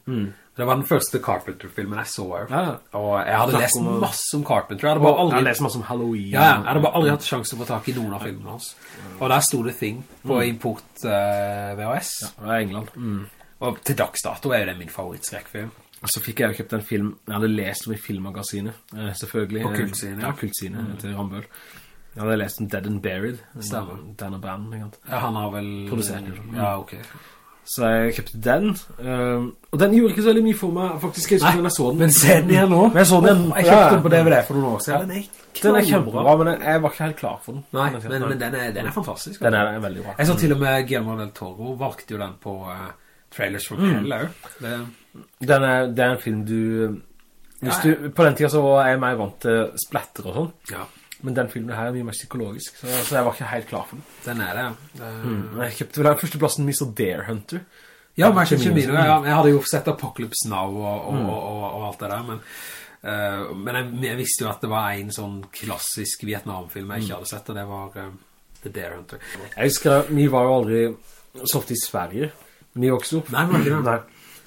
Det var den første Carpenter-filmen jeg så. Mm. Ja. Og jeg hadde Takk lest om masse om Carpenter. Jeg hadde bare aldri... jeg hadde lest masse om Halloween. Ja, ja, jeg hadde bare aldri hatt sjanse til å få tak i noen av filmene hans. Og der stod The Thing på import uh, VHS. Det var England. Mm. Og til dags dato er jo det min favorittskrekkfilm. Og så fikk jeg jo kjøpt en film, jeg hadde lest om i filmmagasinet, eh, selvfølgelig. På Kultsiden, ja. ja. Kultsiden til Rambøll. Jeg hadde lest om Dead and Buried. Stemmer. Dan og ikke sant? Ja, han har vel... Produsert, den Ja, ok. Så jeg kjøpte den. eh, og den gjorde ikke så veldig mye for meg, faktisk. Jeg husker jeg så den. Men se den igjen nå. Men jeg så den. Jeg kjøpte Ja. den på DVD for noen år siden. Den er, Den er kjempebra, men jeg- var ikke helt klar for den. Nei, men, men den, er, den er fantastisk. Den er veldig bra. Jeg så til og med Guillermo del Toro valgte jo den på uh, Trailers from Mm. Hell også. Det, Den er, en film du... Hvis Ja, ja. du på den tiden så var jeg mer vant til splatter og sånn. ja, Men den filmen her er mye mer psykologisk, så, så jeg var ikke helt klar for den. den er det. ja. Det, Men Jeg kjøpte vel den første plassen Mr. Dare Hunter. Ja, Cimino. Cimino, ja. Jeg hadde jo sett Apocalypse Now og, og, Mm. og, og, og alt det der, men, uh, men jeg, jeg visste jo at det var en sånn klassisk Vietnam-film jeg ikke hadde sett, og det var eh, The Dare Hunter. Jeg husker, vi var jo aldri så ofte i Sverige. Vi også. Nei, men ikke det? Nei.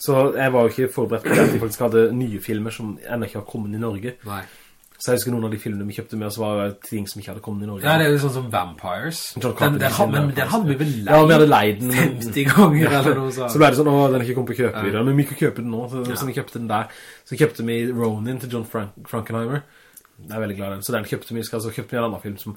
Så jeg var jo ikke forberedt på at de faktisk hadde nye filmer som enda ikke har kommet i Norge. Nei. Så jeg husker noen av de filmene vi kjøpte med oss var ting som ikke hadde kommet i Norge. Ja, det er jo sånn som Vampires. Den, den, sin had- men den hadde vi vel leid. Ja, vi hadde leid den. 50 ganger eller noe sånt. Så ble det sånn, å, den er ikke kommet på kjøpevideo, men vi kan kjøpe den nå, så, så vi kjøpte den der. Så kjøpte vi Ronin til John Frank Frankenheimer. Jeg er veldig glad i den, så den kjøpte vi, så kjøpte vi en annen film som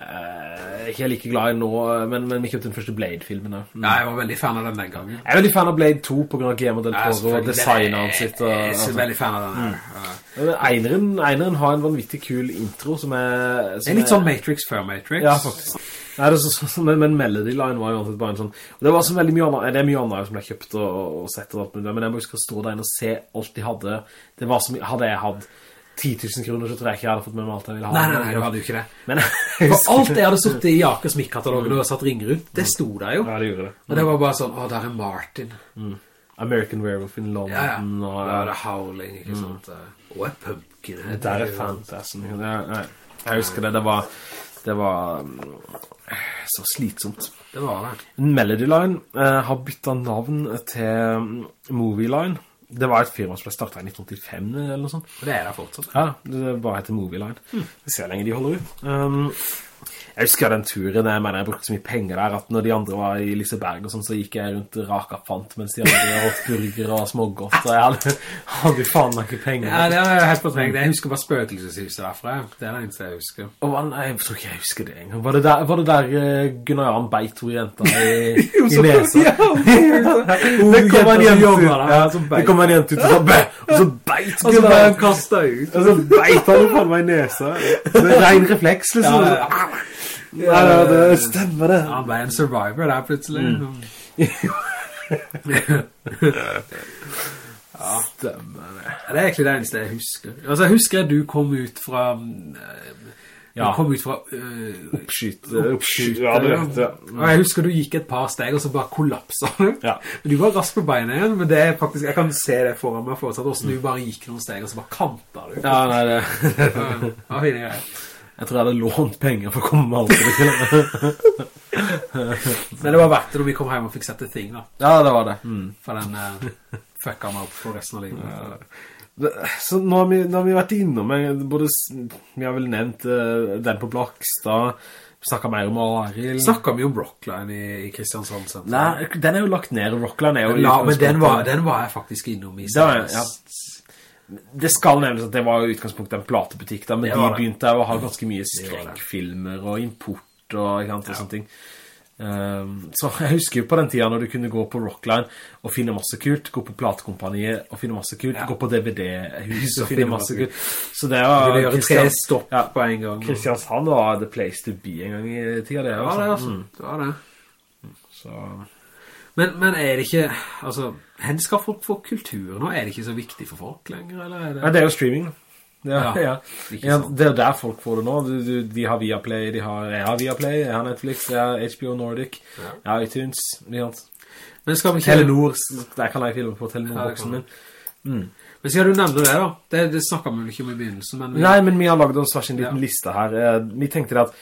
eh, ikke er like glad i nå, men, men vi kjøpte den første Blade-filmen. da. Mm. Ja, jeg var veldig fan av den den gangen. Jeg er veldig fan av Blade 2 på grunn av Guillermo del Toro og designet er- sitt. Og, Jeg er altså. veldig fan av den her. Ja. Eineren, Eineren har en vanvittig kul intro som er... Det er litt sånn Matrix før Matrix. Ja, faktisk. Nei, det er så, så, men, men Melody Line var alltid bare en sånn og Det var så veldig mye annet Det er mye annet som jeg kjøpt og, og sett og alt Men jeg må huske å stå der inne og se alt de hadde Det var som Hadde jeg hatt 10 000 kroner Så tror jeg ikke jeg hadde fått med meg alt jeg ville ha Nei, nei, nei, du hadde jo ikke det. Men For alt det jeg hadde suttet i Jakers Mikk-katalogen og satt ringer rundt, det sto der jo. Ja, det gjorde det Og det var bare sånn, å, der er Martin. American Werewolf in London Ja, ja. og, det er Howling, ikke sant? Og et pumpkin. Det der er Fantasen. det, nei, Jeg husker det Det var Det var mm, Så slitsomt Det var det. Melody Line eh, har byttet navn til mm, Movie Line Det var et firma som ble startet i 1985 eller noe sånt det er det fortsatt. Ja, det bare heter Movie Line. Vi ser lenge de holder ut. Um, Jeg husker den turen, jeg mener jeg brukte så mye penger der, at når de andre var i Liseberg og sånn, så gikk jeg rundt raka fant, mens de andre åt burger og smågodt, og jeg hadde, hadde faen meg ikke penger. Ja, det er helt på trengt. Jeg husker bare spøkelseshuset derfra. Det er det eneste jeg husker. Og nei, jeg tror ikke jeg husker det engang. Var det der, var det der eh, Gunnar Jan beit to jenter i, i nesa? det kom en jente ut, ja, det kom en jente ut og så bæ, og så beit Og så Gunnar han kastet ut. Og så beit han jo faen meg i nesa. Det er ren refleks, liksom. Ja, ja. Ja, ja, det stemmer det. Han ble en survivor der plutselig. ja, Stemmer det. Det er egentlig det eneste jeg husker. Altså, jeg husker at du kom ut fra... eh, Du Ja. kom ut fra... Uh, Oppskyt, oppskyt, ja, det vet ja. Og jeg husker du gikk et par steg, og så bare kollapsa du. Ja. Du var rask på beina igjen, men det er faktisk... Jeg kan se det foran meg fortsatt, hvordan du bare gikk noen steg, og så bare kanta du. Ja, nei, det... Ja, fine greier. Jeg tror jeg hadde lånt penger for å komme med alt til Men det var verdt det når vi kom hjem og fikk sette ting da. Ja, det var det. Mm. For den uh, fucka meg opp for resten av livet. Det- Så nå har, vi, nå har vi vært innom eh, både, vi har vel nevnt uh, den på Blakstad, snakket mer om Arild. Snakket vi om Rockline i, i Kristiansand senter? Nei, den er jo lagt ned, Rockland er jo... Ja, men den var, den var jeg faktisk innom i stedet. Ja. Det skal nevnes at det var utgangspunktet en platebutikk da, men Det de begynte å ha ganske mye skrekkfilmer og import og, ikke sant, og sånne ting. Um, så jeg husker jo på den tiden når du kunne gå på Rockline og finne masse kult, gå på platekompaniet og finne masse kult, Ja. gå på DVD-hus og finne masse kult. Så det var... Tre stopp Ja. på en gang. Kristiansand var the place to be en gang i tida det. Det var det, altså. Mm. Det var det. Så... Men, men er det ikke, altså, hen skal folk få kultur nå? Er det ikke så viktig for folk lenger, eller er det? Ja, det er jo streaming. Ja, Ja, ja. det er jo der folk får det nå. Du, du, de har Viaplay, de har, jeg har Viaplay, jeg har Netflix, jeg har HBO Nordic, Ja. jeg har iTunes? Men skal vi ikke... Telenor, der kan jeg filme på Telenor-boksen min. Mm. Men skal du nevne det da? Det, det snakket vi vel ikke om i begynnelsen, men... vi- Nei, men vi har laget oss hver sin liten liste her. Eh, Vi tenkte at,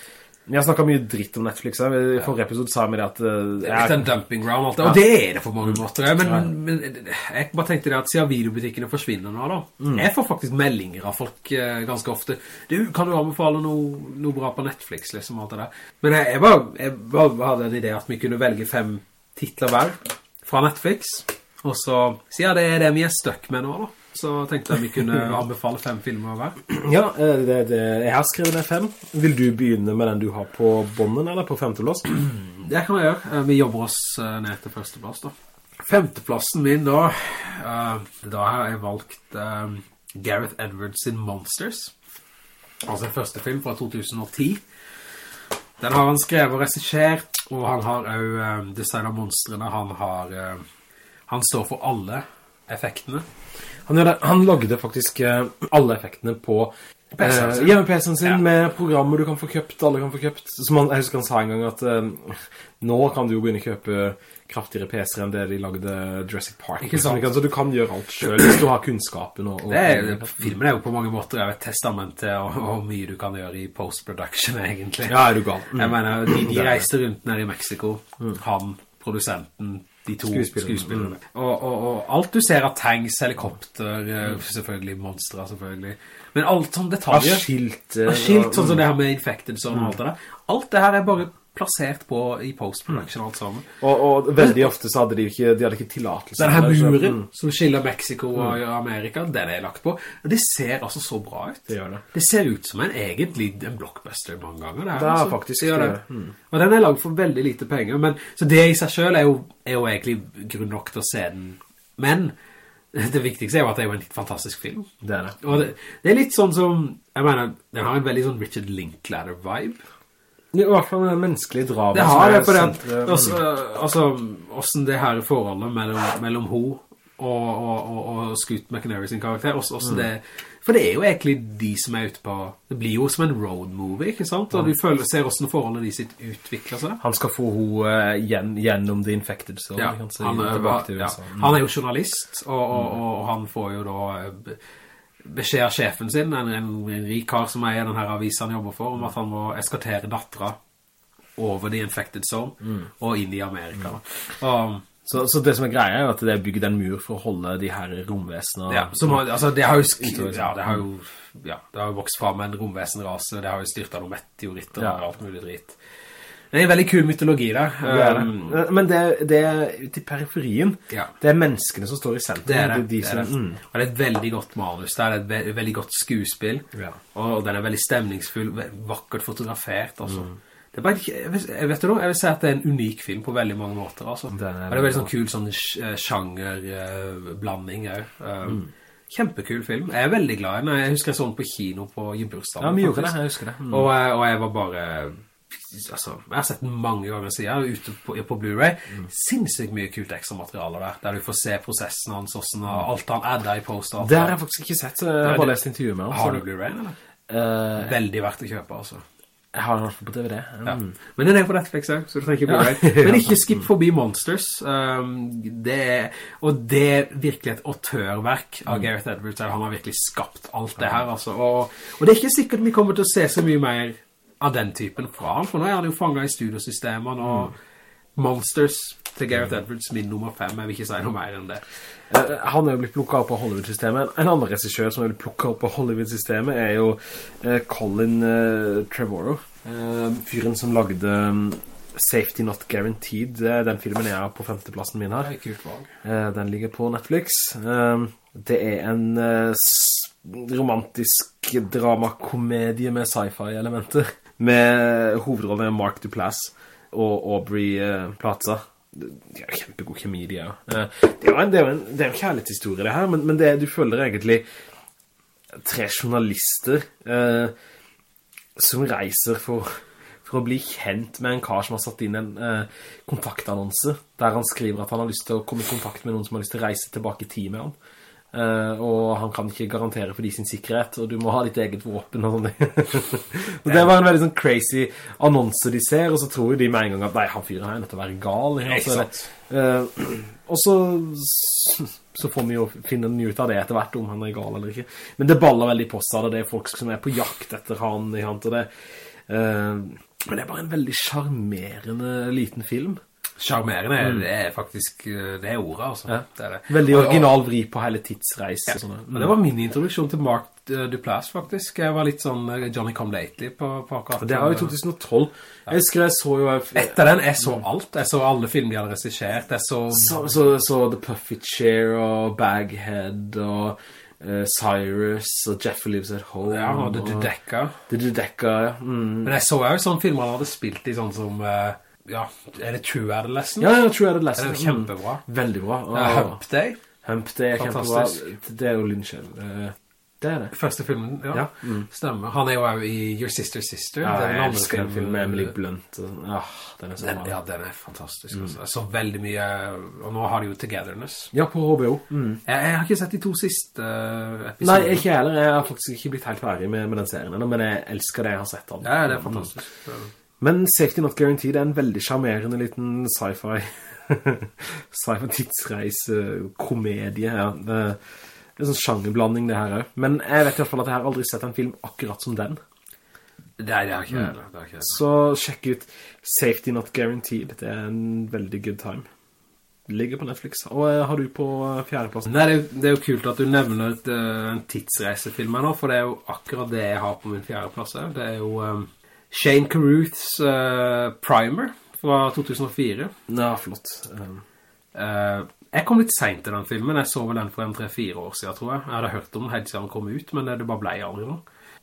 vi har snakket mye dritt om Netflix her. I forrige episode sa vi det at... eh, Det er litt en dumping ground alt det, og det er det for mange måter, men, men, men jeg bare tenkte det at siden videobutikkene forsvinner nå da, jeg får faktisk meldinger av folk eh, ganske ofte, du, kan du anbefale noe, noe bra på Netflix, liksom, alt det der. Men jeg, jeg, bare, jeg bare hadde en idé at vi kunne velge fem titler hver fra Netflix, og så, siden det er det vi er støkk med nå da, så tenkte jeg vi kunne anbefale fem filmer hver. Ja, eh, det, det, jeg har skrevet ned fem. Vil du begynne med den du har på bonden, eller på femteplass? Det kan jeg gjøre. Eh, Vi jobber oss eh, ned til førsteplass da. Femteplassen min da, da har jeg valgt Gareth Edwards sin Monsters. Altså første film fra 2010. Den har han skrevet og resisjert, og han har jo uh, designet monstrene. Han har, han står for alle effektene. Han, gjør det, han lagde faktisk eh, alle effektene på PC-en eh, hjemme-PC-en sin Ja. med programmer du kan få kjøpt, alle kan få kjøpt. Som han, jeg husker han sa en gang at eh, nå kan du jo begynne å kjøpe kraftigere PC-er enn det de lagde Jurassic Park. Ikke sant? Så du kan gjøre alt selv hvis du har kunnskapen. Og, og Det er, filmen er jo på mange måter et testament til og mye du kan gjøre i post-production egentlig. Ja, er du gal? Mm. Jeg mener, de, de reiste rundt nede i Mexico, han, produsenten, de to Skuespillerne. skuespillerne. Og, og, og alt du ser av tanks, helikopter, eh, selvfølgelig monstre, selvfølgelig. Men alt sånn Av detaljer. skilt. Av skilt, sånn som det her med Infected sånn alt det der. Alt det her er bare plassert på i post-production alt sammen. Og, og veldig ofte så hadde de ikke, de hadde ikke tillatelse. Denne her muren Mm, som skiller Meksiko og Amerika, den er lagt på. Det ser altså så bra ut. Det det. Det ser ut som en egentlig en blockbuster mange ganger. Det, her, Det er altså. faktisk Det. Mm. Og den er laget for veldig lite penger. Men, så det i seg selv er jo, er jo egentlig grunn nok til å se den. Men det viktigste er jo at det er jo en fantastisk film. Det er det. Og det, det er litt sånn som, jeg mener, den har en veldig sånn Richard Linklater-vibe. I hvert fall en menneskelig drama. Det har det, for det altså, altså, hvordan det her forholdet mellom, mellom ho og, og, og, og Scoot McNary sin karakter, også, også det, for det er jo egentlig de som er ute på, det blir jo som en road movie, ikke sant? Og du føler, ser hvordan forholdet de sitt utvikler seg. Han skal få ho uh, gjen, gjennom The Infected Zone. Ja, han, han, ja, Mm. han er jo journalist, og, og han får jo da eh, beskjed av sjefen sin, en, en, en rik kar som eier denne avisen han jobber for, om at han må eskortere datteren over The Infected Zone Mm. og inn i Amerika. Mm. Og Så, så det som er greia er at det er bygget en mur for å holde de her romvesene. Ja, som altså det har jo, ja, det har jo, ja, det har jo vokst frem en romvesenrase, det har jo styrtet noen meteoritter Ja. og alt mulig dritt. Det er en veldig kul mytologi der. Det det. Um, Men det, det er til i periferien. Ja. Det er menneskene som står i sentrum. Det er det, de det som. Mm. Og det er et veldig godt manus, det er et ve veldig godt skuespill, Ja. og den er veldig stemningsfull, ve- vakkert fotografert, altså. Mm. Det er bare, jeg, vet du noe, jeg vil si at det er en unik film på veldig mange måter, altså. Det er og det er veldig sånn kul sånn sj- sjangerblanding også. Um, Mm. Kjempekul film. Jeg er veldig glad i den. Jeg husker jeg så den på kino på Gymbursdagen. Ja, vi gjorde det, jeg husker det. Mm. Og, eh, og jeg var bare altså, jeg har sett den mange ganger siden ute på, på Blu-ray Mm. sinnssykt mye kult ekstra materialer der der du får se prosessen hans hvordan, og alt han adda i poster Det har jeg faktisk ikke sett, jeg har bare lest intervjuet med han. har du Blu-ray eller? Uh, veldig verdt å kjøpe altså jeg har den på DVD. ja. Mm. men den er på Netflix så du trenger ikke Blu-ray men ikke skip forbi Monsters um, det er, og det er virkelig et autørverk Mm. av Gareth Edwards han har virkelig skapt alt det her altså. og, og det er ikke sikkert vi kommer til å se så mye mer av den typen fra han, for nå er han jo fanget i studiosystemene og Mm. Monsters til Gareth Edwards, min nummer fem, jeg vil ikke si noe mer enn det. Eh, Han er jo blitt plukket opp av Hollywood-systemet. En annen regissør som er blitt plukket opp av Hollywood-systemet er jo eh, Colin eh, Trevorrow. Fyren som lagde um, Safety Not Guaranteed. Den filmen jeg har på femteplassen min her. Den ligger på Netflix. Det er en romantisk dramakomedie med sci-fi-elementer. Med hovedrollen er Mark Duplass og Aubrey eh, Plaza. De har kjempegod kjemi, de også. Eh, det er jo en, det er en, det er en kjærlighetshistorie, det her, men, men det, du følger egentlig tre journalister eh, som reiser for, for å bli kjent med en kar som har satt inn en eh, kontaktannonse, der han skriver at han har lyst til å komme i kontakt med noen som har lyst til å reise tilbake i tid med han. Eh, og han kan ikke garantere for de sin sikkerhet, og du må ha ditt eget våpen og sånn. så det var en veldig sånn crazy annonse de ser, og så tror jo de med en gang at nei, han fyren her er nødt til å være gal. Altså? Eh, og så, så får vi jo finne ut av det etter hvert om han er gal eller ikke. Men det baller veldig på seg, og det er folk som er på jakt etter han, i han det. Uh, men det er bare en veldig charmerende liten film. Charmerende, mm. det er faktisk, eh, det er ordet altså. Ja. Det er det. Veldig original vri på hele tidsreise. Ja. Men det var min introduksjon til Mark eh, Duplass faktisk. Jeg var litt sånn eh, Johnny Come Lately på, på akkurat. Det var jo i 2012. Jeg husker jeg så jo... Etter den, jeg så alt. Jeg så alle film de hadde regissert. Jeg så... Så, så, så The Puffy Chair og Baghead og Uh, Cyrus og Jeff Lives at Home. Ja, og The og- The Dudecka, ja. Mm. Men jeg så jo sånne filmer han hadde spilt i sånn som... eh, ja, er det True Adolescent? Ja, ja, True Added hadde Det er det. kjempebra. Mm. Veldig bra. Og, Ja, Hump Day. Hump Day er kjempebra. Det er jo Lynch. eh, Det er det. Første filmen, ja. Ja. Stemmer. Han er jo også i Your Sister's Sister. Ja, den jeg elsker den filmen med Emily. Blunt. og- Ah, den er så Den, bra. ja, den er fantastisk. Altså. Jeg så veldig mye, og nå har de jo Togetherness. Ja, på HBO. Mm. Jeg, jeg har ikke sett de to siste episoderne. Nei, ikke heller. Jeg har faktisk ikke blitt helt ferdig med, med den serien men jeg elsker det jeg har sett av den. Ja, det er fantastisk. Mm. Men Safety Not Guaranteed er en veldig charmerende liten sci-fi sci-fi tidsreise-komedie. Ja. Det er en sånn sjangerblanding det her er. Men jeg vet i hvert fall at jeg har aldri sett en film akkurat som den. Det ikke jeg. Det har ikke. Så sjekk ut Safety Not Guaranteed. Det er en veldig good time. Ligger på Netflix. Og eh, har du på fjerdeplassen? Nei, det er, jo- det er jo kult at du nevner et, eh, en tidsreisefilm her nå, for det er jo akkurat det jeg har på min fjerdeplass. Det er jo um, Shane Carruths uh, Primer fra 2004. Ja, flott. Um, Uh, jeg kom litt sent til den filmen. Jeg så vel den for en 3-4 år siden, tror jeg. Jeg hadde hørt om den helt siden den kom ut, men det bare ble aldri noe.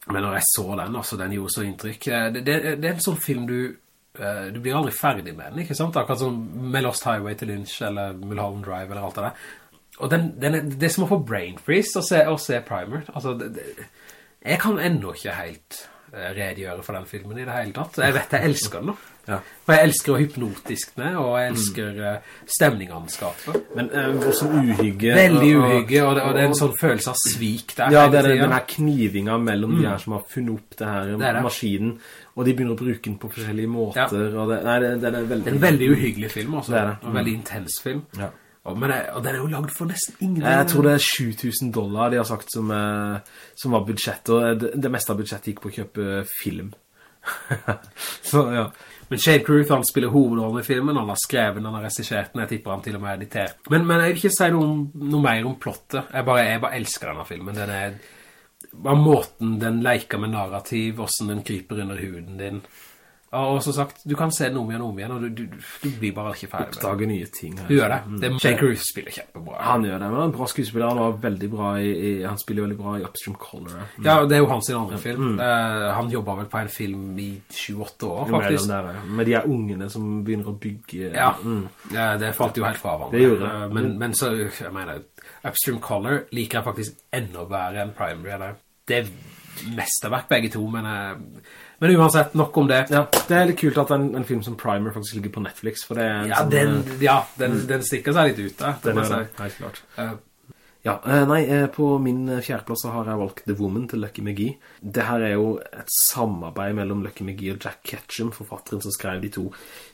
Men når jeg så den, altså, den gjorde så inntrykk. Eh, Det, det, det er en sånn film du... eh, Du blir aldri ferdig med den, ikke sant? Akkurat som med Lost Highway til Lynch, eller Mulholland Drive, eller alt det der. Og den, den er, det er som å få brain freeze å se, se Primer. Altså, det, jeg kan enda ikke helt eh, redegjøre for den filmen i det hele tatt. Jeg vet jeg elsker den nå. Ja. For jeg elsker å hypnotisk den og jeg elsker mm. stemninganskapet. men uh, også uhygge. Veldig uhygge, og det, og det er en sånn følelse av svik der. Ja, det er den, her knivinga mellom de her som har funnet opp det her Det det. maskinen, og de begynner å bruke den på forskjellige måter, og det, nei, det, det, er veldig... En veldig uhyggelig film, også. Det er det. En veldig intens film. Ja. Og, men, det- og den er jo laget for nesten ingen... Jeg tror det er 7000 dollar de har sagt som, eh, som var budsjett, og det, det meste av budsjettet gikk på å kjøpe film. Så, ja. Men Shane Carruth, han spiller hovedrollen i filmen, han har skrevet han har resisjert den, jeg tipper han til og med editert. Men, men jeg vil ikke si noe, noe mer om plottet. Jeg bare, jeg bare elsker denne filmen. Den er måten den leker med narrativ, hvordan den kryper under huden din. Og som sagt, du kan se den om igjen og om igjen, og du, du, du blir bare ikke ferdig med det. Oppdager nye ting. her. Du gjør det. det Shane Carruth spiller kjempebra. Han gjør det, men han er en bra skuespiller. Han var veldig bra i, i han spiller veldig bra i Upstream Color. ja. Ja, det er jo hans andre film. Eh, han jobbet vel på en film i 28 år, faktisk. der. Med de her ungene som begynner å bygge. Ja, Mm. ja, det falt jo helt fra hverandre. Det gjorde det. Uh, Men, men så, jeg mener, Upstream Color liker jeg faktisk enda bedre enn Primary. Eller. Det er mesterverk begge to, men, eh, men uansett, nok om det. Ja, det er litt kult at en, en film som Primer faktisk ligger på Netflix, for det er Ja, sånn, den, eh, ja, den, den stikker seg litt ut der. den er det, helt klart. Uh, Ja, uh, nei, uh, på min fjerdeplass har jeg valgt The Woman til Lucky McGee. Det her er jo et samarbeid mellom Lucky McGee og Jack Ketchum, forfatteren som skrev de to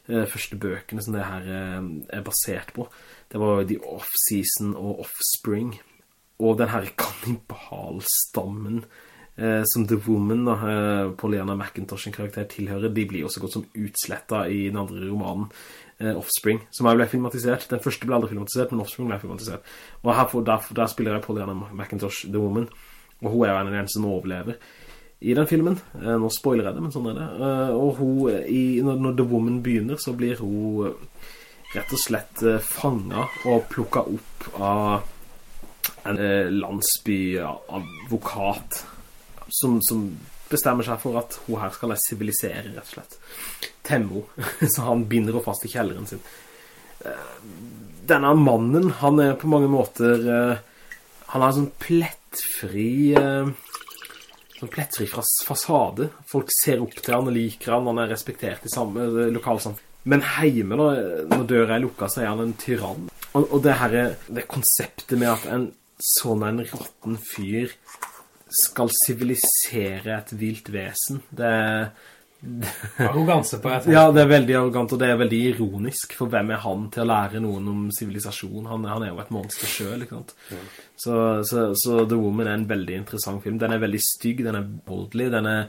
første bøkene som det her er basert på. Det var The Off-Season og Offspring. Og den her kannibalstammen eh, som The Woman, da, eh, Pollyanna McIntosh en karakter tilhører, de blir jo så godt som utslettet i den andre romanen, eh, Offspring, som ble filmatisert. Den første ble aldri filmatisert, men Offspring ble filmatisert. Og her der, der spiller jeg Pollyanna McIntosh, The Woman, og hun er jo en av de som overlever i den filmen. Eh, nå spoiler jeg det, men sånn er det. Eh, og hun, eh, i, når, The Woman begynner, så blir hun eh, rett og slett eh, fanget og plukket opp av en eh, landsbyadvokat som, som bestemmer seg for at hun her skal sivilisere, rett og slett. Temmo. Så han binder henne fast i kjelleren sin. Eh, Denne mannen, han er på mange måter eh, Han har en sånn plettfri eh, Sånn plettfri fas- fasade. Folk ser opp til han og liker han, han er respektert i samme lokalsamfunn. Men hjemme, da, når døra er lukket, så er han en tyrann. Og, og det her er det konseptet med at en sånn en råtten fyr skal sivilisere et vilt vesen. Det er Arroganse på et ja, det er veldig arrogant, og det er veldig ironisk, for hvem er han til å lære noen om sivilisasjon? Han, han er jo et monster selv, ikke sant? Så, så, så The Woman er en veldig interessant film. Den er veldig stygg, den er boldlig, den er,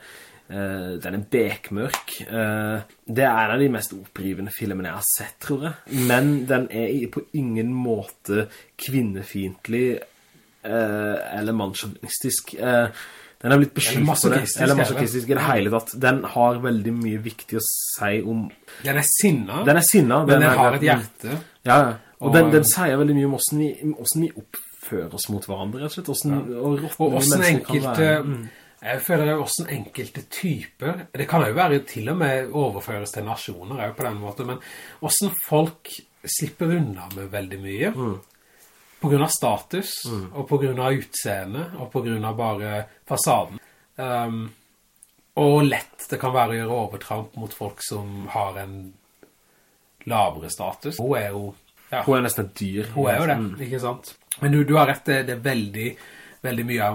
uh, den er bekmørk. Uh, det er en av de mest opprivende filmene jeg har sett, tror jeg. Men den er på ingen måte kvinnefientlig eh, eller mannssjåvinistisk. Eh, den er blitt beskyldt for det. Eller masochistisk i det hele tatt. Den har veldig mye viktig å si om... Den er sinna, Den er sinna. men den den har et hjerte. Ja, ja. Og, Og- den, den sier veldig mye om hvordan vi, hvordan vi oppfører oss mot hverandre, rett og slett. Hvordan, og råtne Og hvordan enkelte... Mm. Jeg føler det er hvordan enkelte typer, det kan jo være til og med overføres til nasjoner på den måten, men hvordan folk slipper unna med veldig mye, Mm. På grunn av status, og på grunn av utseende, og på grunn av bare fasaden. Um, og lett det kan være å gjøre overtramp mot folk som har en lavere status. Hun er jo... Ja, Hun er nesten et dyr. hun er jo det, Mm. ikke sant? Men du, du har rett, det, det er veldig, veldig mye,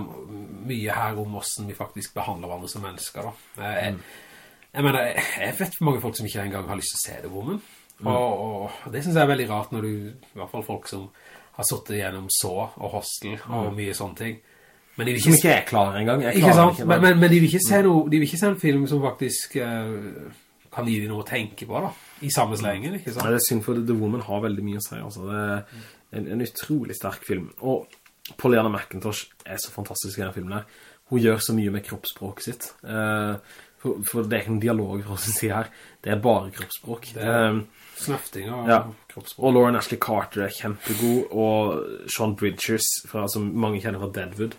mye her om hvordan vi faktisk behandler hverandre som mennesker, da. Jeg, jeg mener, jeg, vet for mange folk som ikke engang har lyst til å se det, Woman. Og, og det synes jeg er veldig rart når du, i hvert fall folk som har suttet gjennom så og hostel og mye sånne ting. Men de vil Som ikke, ikke er klar engang. Jeg ikke klarer sant? ikke, Men, men, men de vil ikke se noe, de vil ikke se en film som faktisk uh, kan gi dem noe å tenke på, da. I samme slengen, ikke sant? Nei, det er synd for The Woman har veldig mye å si, altså. Det er en, en utrolig sterk film. Og Pollyanna McIntosh er så fantastisk i denne filmen her. Hun gjør så mye med kroppsspråket sitt. Uh, for, for det er ikke en dialog fra sin side her. Det er bare kroppsspråk. Det er- Eh, Snøfting og Ja. kroppsspråk. Og Lauren Ashley Carter er kjempegod, og Sean Bridgers, som mange kjenner fra Deadwood,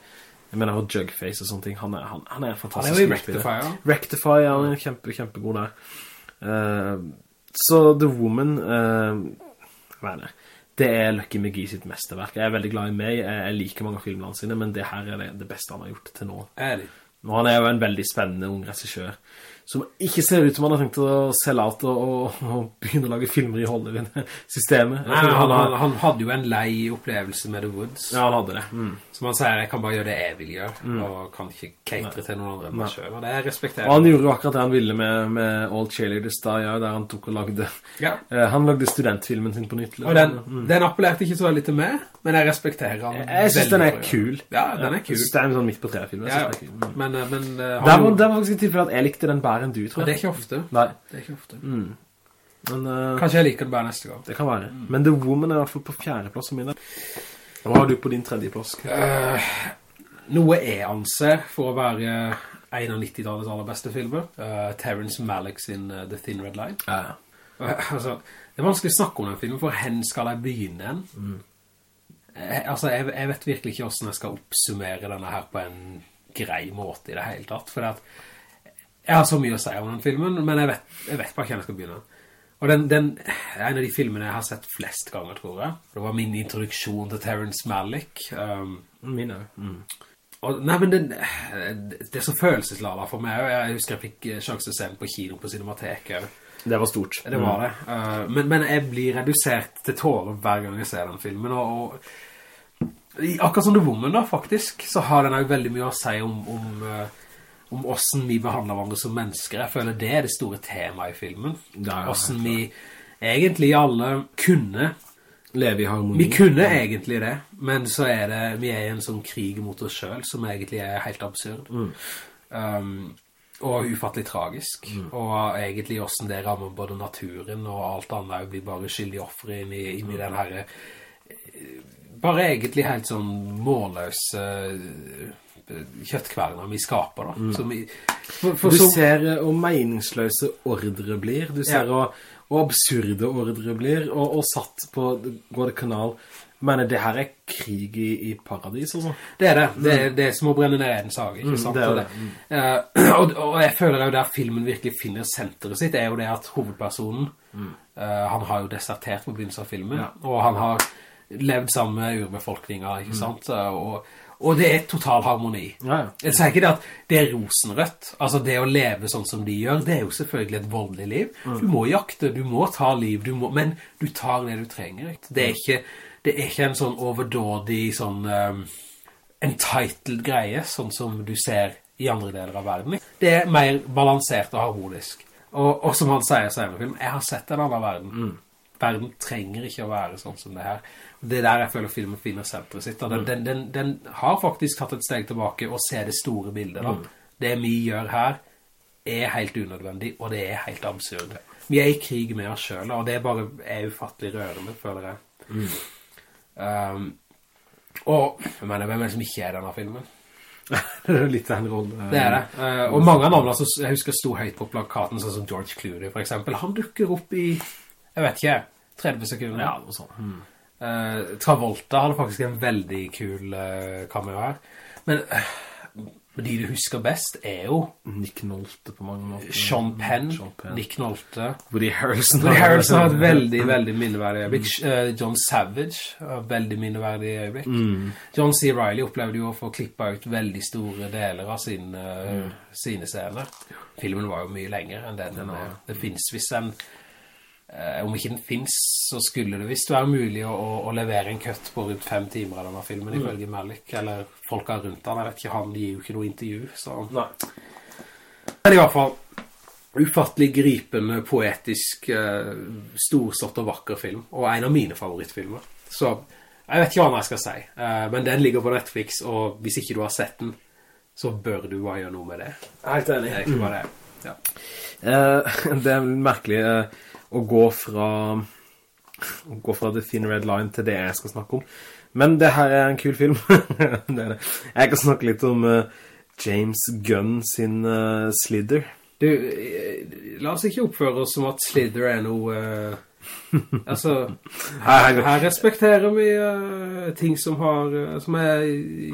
jeg mener fra Jugface og sånne ting, han er, han, han er en Han fantastisk er jo i. Rectify, ja, han er kjempe, kjempegod der. Uh, så The Woman, uh, hva er det er Lucky McGee sitt mesterverk. Jeg er veldig glad i meg, jeg, jeg liker mange av filmene sine, men det her er det, det beste han har gjort til nå. Er det? Og han er jo en veldig spennende ung regissør, som ikke ser ut som han har tenkt å selge out og, og, og begynne å lage filmer i Hollywood-systemet. Nei, han, han, han hadde jo en lei opplevelse med The Woods. Ja, han hadde det. Mm. Som han sier, jeg kan bare gjøre det jeg vil gjøre, og kan ikke catere til noen andre enn meg selv. Og det respekterer Og han gjorde jo akkurat det han ville med, med All Cheerleaders da, ja, der han tok og lagde... Ja. Eh, han lagde studentfilmen sin på nytt. Og den, den appellerte ikke så veldig til meg, men jeg respekterer han. Jeg synes den er kul. Ja, den er Jeg synes det er en sånn midt på tre-film. jeg Ja, kul. Mm. men, eh, men eh, Der var, der var faktisk et tilfelle at jeg likte den bedre mer enn du, tror jeg. det er jeg. ikke ofte. Nei, Det er ikke ofte. men uh, Kanskje jeg liker det bare neste gang. det kan være. Men The Woman er i hvert fall på fjerdeplass min. Hva har du på din tredjeplass? Uh, noe jeg anser for å være en av 90-tallets aller beste filmer. Uh, Terrence Malick sin uh, The Thin Red Line. Ja, altså, det er vanskelig å snakke om den filmen, for hen skal jeg begynne den? Eh, altså, jeg, jeg vet virkelig ikke hvordan jeg skal oppsummere denne her på en grei måte i det hele tatt, for at jeg har så mye å si om den filmen, men jeg vet, jeg vet bare ikke hvor jeg skal begynne. Og den, den er en av de filmene jeg har sett flest ganger, tror jeg. Det var min introduksjon til Terrence Malick. Um, min er mm. og, nei, men den, det er så følelseslala for meg. Jeg husker jeg fikk sjanse til å se den på kino på Cinemateket. Det var stort. Det var det. Uh, men, men jeg blir redusert til tårer hver gang jeg ser den filmen, og, og akkurat som The Woman da, faktisk, så har den jo veldig mye å si om, om, uh, om hvordan vi behandler hverandre som mennesker. Jeg føler det er det store temaet i filmen. Ja, ja, hvordan vi egentlig alle kunne, Leve i harmoni. vi kunne egentlig det, men så er det, vi er i en sånn krig mot oss selv, som egentlig er helt absurd. Um, og ufattelig tragisk. Og egentlig hvordan det rammer både naturen og alt annet blir bare skyldig offer inn i, inn i den her eh, bare egentlig helt sånn målløse kjøttkverner vi skaper da. Som vi, for, for Du ser eh, hvor meningsløse ordre blir. Du ser Ja. hvor, ja. absurde ordre blir. Og, og satt på Guadalcanal. Men det her er krig i, i paradis, altså. Det er det. Det er, det er som å brenne ned en sag, ikke sant? det er Og det. Eh, og, og jeg føler jo der filmen virkelig finner senteret sitt, er jo det at hovedpersonen, eh, han har jo desertert på begynnelsen av filmen, og han har levd sammen med urbefolkninga, ikke sant? Og, og det er total harmoni. Ja, ja. Jeg sier ikke det at det er rosenrødt. Altså det å leve sånn som de gjør, det er jo selvfølgelig et voldelig liv. Du må jakte, du må ta liv, du må, men du tar det du trenger. Det, er ikke, det er ikke en sånn overdådig, sånn um, entitled greie, sånn som du ser i andre deler av verden. Det er mer balansert og harmonisk. Og, og som han sier senere i film, jeg har sett en annen verden. Verden trenger ikke å være sånn som det her. Det er der jeg føler filmen finner senteret sitt. Den, Den, den, den, den har faktisk tatt et steg tilbake og ser det store bildet. Mm. Det vi gjør her er helt unødvendig, og det er helt absurd. Vi er i krig med oss selv, og det er bare er ufattelig rørende, føler jeg. Um, og, jeg mener, hvem er det som ikke er i denne filmen? det er litt en rolle. Det er det. Uh, og mange av navnene som jeg husker sto høyt på plakaten, sånn som George Clooney for eksempel, han dukker opp i, jeg vet ikke, 30 sekunder. Ja, noe sånt. Mm. Eh, Travolta hadde faktisk en veldig kul uh, cameo her. Men eh, de du husker best er jo Nick Nolte på mange måter. Sean Penn, Sean Penn. Nick Nolte. Woody Harrelson. Woody Harrelson har et veldig, veldig minneverdig øyeblikk. Eh, John Savage har et veldig minneverdig øyeblikk. John C. Reilly opplevde jo å få klippet ut veldig store deler av sine, sine scener. Filmen var jo mye lenger enn den. den. Det finnes visst en... eh, om ikke den finnes, så skulle det visst være mulig å, å, levere en køtt på rundt fem timer av denne filmen, ifølge Malik, eller folka rundt han. Jeg vet ikke, han gir jo ikke noe intervju, så... Nei. Men i hvert fall ufattelig gripende, poetisk, eh, storslått og vakker film, og en av mine favorittfilmer. Så jeg vet ikke hva jeg skal si, eh, men den ligger på Netflix, og hvis ikke du har sett den, så bør du bare gjøre noe med det. Helt enig. Det er ikke bare det. Ja. Uh, det er merkelig eh, å gå fra å gå fra The Thin Red Line til det jeg skal snakke om. Men det her er en kul film. det det. Jeg kan snakke litt om uh, James Gunn sin uh, Slither. Du, eh, la oss ikke oppføre oss som at Slither er noe... Uh, altså, her, her respekterer vi ting som, har, som er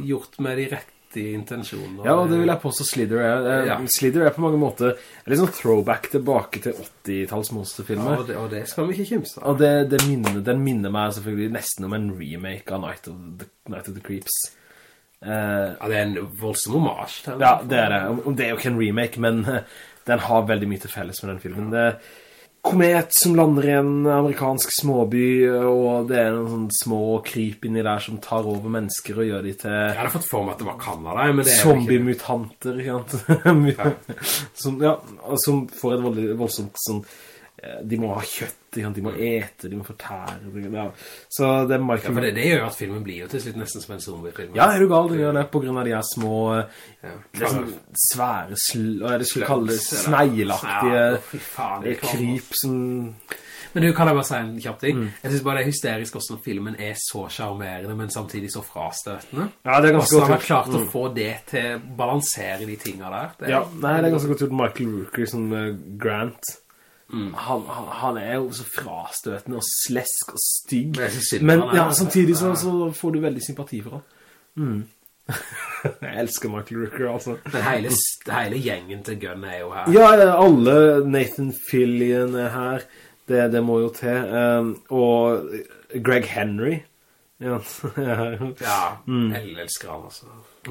gjort med de rette intensjoner. Ja, og det vil jeg påstå Slither er. Eh, Ja. Slither er på mange måter litt sånn throwback tilbake til 80-talls Ja, monsterfilmer. og det, og det skal vi ikke kjimse av. Og det, det minner, den minner meg selvfølgelig nesten om en remake av Night of the, Night of the Creeps. Uh, Ja, det er en voldsom homage til. Ja, det er det. Det er jo ikke en remake, men eh, den har veldig mye til felles med den filmen. Det er komet som lander i en amerikansk småby, og det er noen sånne små kryp inni der som tar over mennesker og gjør de Jeg til hadde fått for meg at det var Kanada, men det er zombie-mutanter, ikke sant? som, ja, som får et voldsomt sånn de må ha kjøtt, de må ete, de må fortære, ja. Så det er Ja, for det, det gjør jo at filmen blir jo til slutt nesten som en zombiefilm. Ja, er du gal, det gjør det, på grunn av de her små, Ja. liksom, svære, hva er det skulle kalle det, Ja, klart. kryp som... Men du, kan jeg bare si en kjapp ting? Mm. Jeg synes bare det er hysterisk hvordan filmen er så charmerende, men samtidig så frastøtende. Ja, det er ganske Hvordan han har man klart mm. å få det til å balansere de tingene der. Det er- Ja, nei, det er ganske godt gjort Michael Rooker som eh, Grant. Mm. Han, han, han er jo så frastøtende og slesk og stygg. Men ja, samtidig så, så får du veldig sympati for han. Mm. jeg elsker Michael Rooker, altså. Men hele, hele gjengen til Gunn er jo her. Ja, alle Nathan Fillion er her. Det, det må jo til. Um, og Greg Henry. Ja. Ja, Mm. jeg elsker han altså.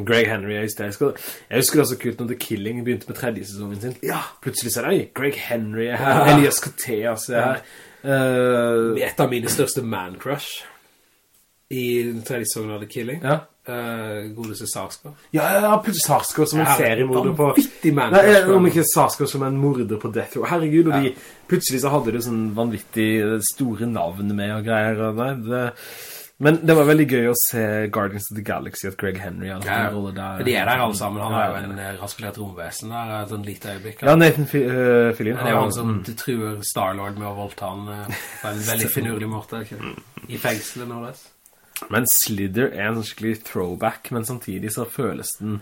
Greg Henry er hysterisk. Jeg husker det var så kult når The Killing begynte med tredje sesongen sin. Ja. Plutselig så er det, Greg Henry er her. Elias Koteas er her. Uh, Et av mine største man-crush i den tredje sesongen av The Killing. ja. Uh, godeste Sarskar. Ja, ja, plutselig Sarskar som en Ja, seriemorder på... vanvittig man-crush. om ikke Sarskar som en morder på Death Row. Herregud, og de, plutselig så hadde de sånn vanvittig eh, store navn med og greier. Og nei, det, men det var veldig gøy å se Guardians of the Galaxy, at Greg Henry hadde Ja, en rolle der. de er der alle sammen. Han er jo en raskulert romvesen der, et sånn lite øyeblikk. Ja, Nathan F uh, Fillion. Det er jo han som mm. truer Starlord med å voldta han eh, på en veldig finurlig måte, ikke? I fengselet, nå, det. Men Slither er en skikkelig throwback, men samtidig så føles den...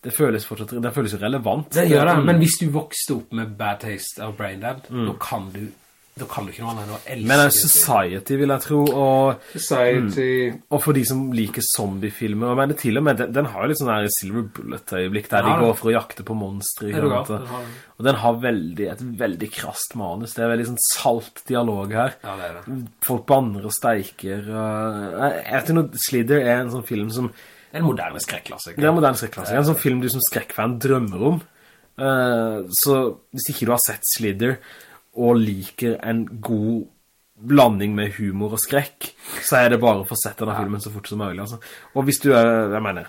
Det føles fortsatt... Det føles relevant. Det gjør det, Mm. men hvis du vokste opp med Bad Taste av Braindead, da kan du da kan du ikke noe annet enn å elske Men det er. Society, vil jeg tro, og... Society... Og for de som liker zombiefilmer, og mener til og med, den, den har jo litt sånn der Silver Bullet-øyeblikk, der Ja, de går for å jakte på monster, Er Og den har veldig, et veldig krast manus, det er veldig sånn salt dialog her. Ja, det er det. Folk banner og steiker. Og... Jeg vet ikke noe, Slither er en sånn film som... En moderne skrekklassiker. Det er en moderne skrekklassiker, en sånn film du som skrekkfan drømmer om. Uh, så hvis ikke du har sett Slither, og liker en god blanding med humor og skrekk, så er det bare å få sett denne filmen så fort som mulig, altså. Og hvis du er, jeg mener,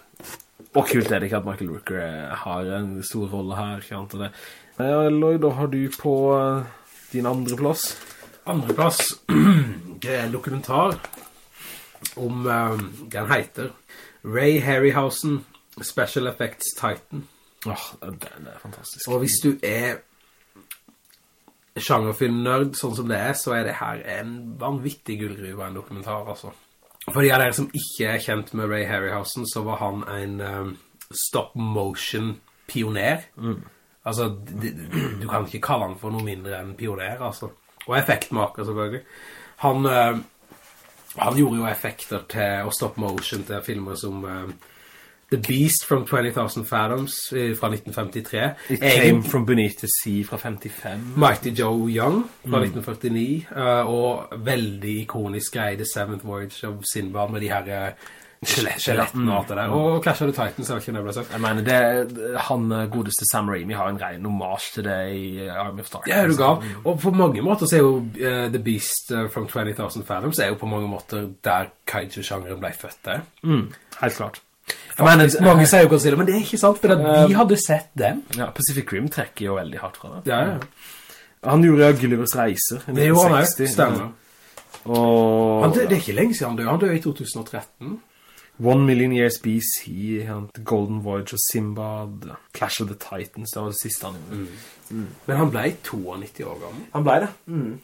og kult er det ikke at Michael Rooker eh, har en stor rolle her, ikke annet det. Ja, Lloyd, da har du på eh, din andre plass. Andre plass, det er en dokumentar om, eh, den heter Ray Harryhausen, Special Effects Titan. Åh, oh, det er fantastisk. Og hvis du er sjangerfilmnørd sånn som det er, så er det her en vanvittig gullgruve en dokumentar, altså. For de av dere som ikke er kjent med Ray Harryhausen, så var han en um, stop-motion-pioner. Altså, d- d- du kan ikke kalle han for noe mindre enn pioner, altså. Og effektmaker, selvfølgelig. Han, uh, han gjorde jo effekter til, og stop-motion til filmer som... um, The Beast from 20,000 Fathoms eh, fra 1953. It Egen- Came From Beneath the Sea fra 55. Mighty Joe Young fra 1949, Uh, og veldig ikonisk greie The Seventh Voyage of Sinbad med de her eh, skjelettene og alt det der. Og Clash of the Titans, er vet ikke det ble sagt? Jeg mener, det, han eh, godeste Sam Raimi har en ren hommage til det i eh, Army of Darkness. Ja, du gav. Og på mange måter så er jo uh, The Beast eh, from 20,000 Fathoms er jo på mange måter der kaiju-sjangeren ble født der. Mm, helt klart. Mener, mange sier jo Godzilla, men det er ikke sant, for at vi hadde sett den. ja, Pacific Rim trekker jo veldig hardt fra det. Ja, ja. Han gjorde Gullivers reiser i Det gjorde han 1960, også, stemmer. Og Han, dø- det er ikke lenge siden han døde, han døde i 2013. One Million Years BC, Golden Voyage og Simbad, Clash of the Titans, det var det siste han gjorde. Men han ble 92 år gammel. Han ble det. Men,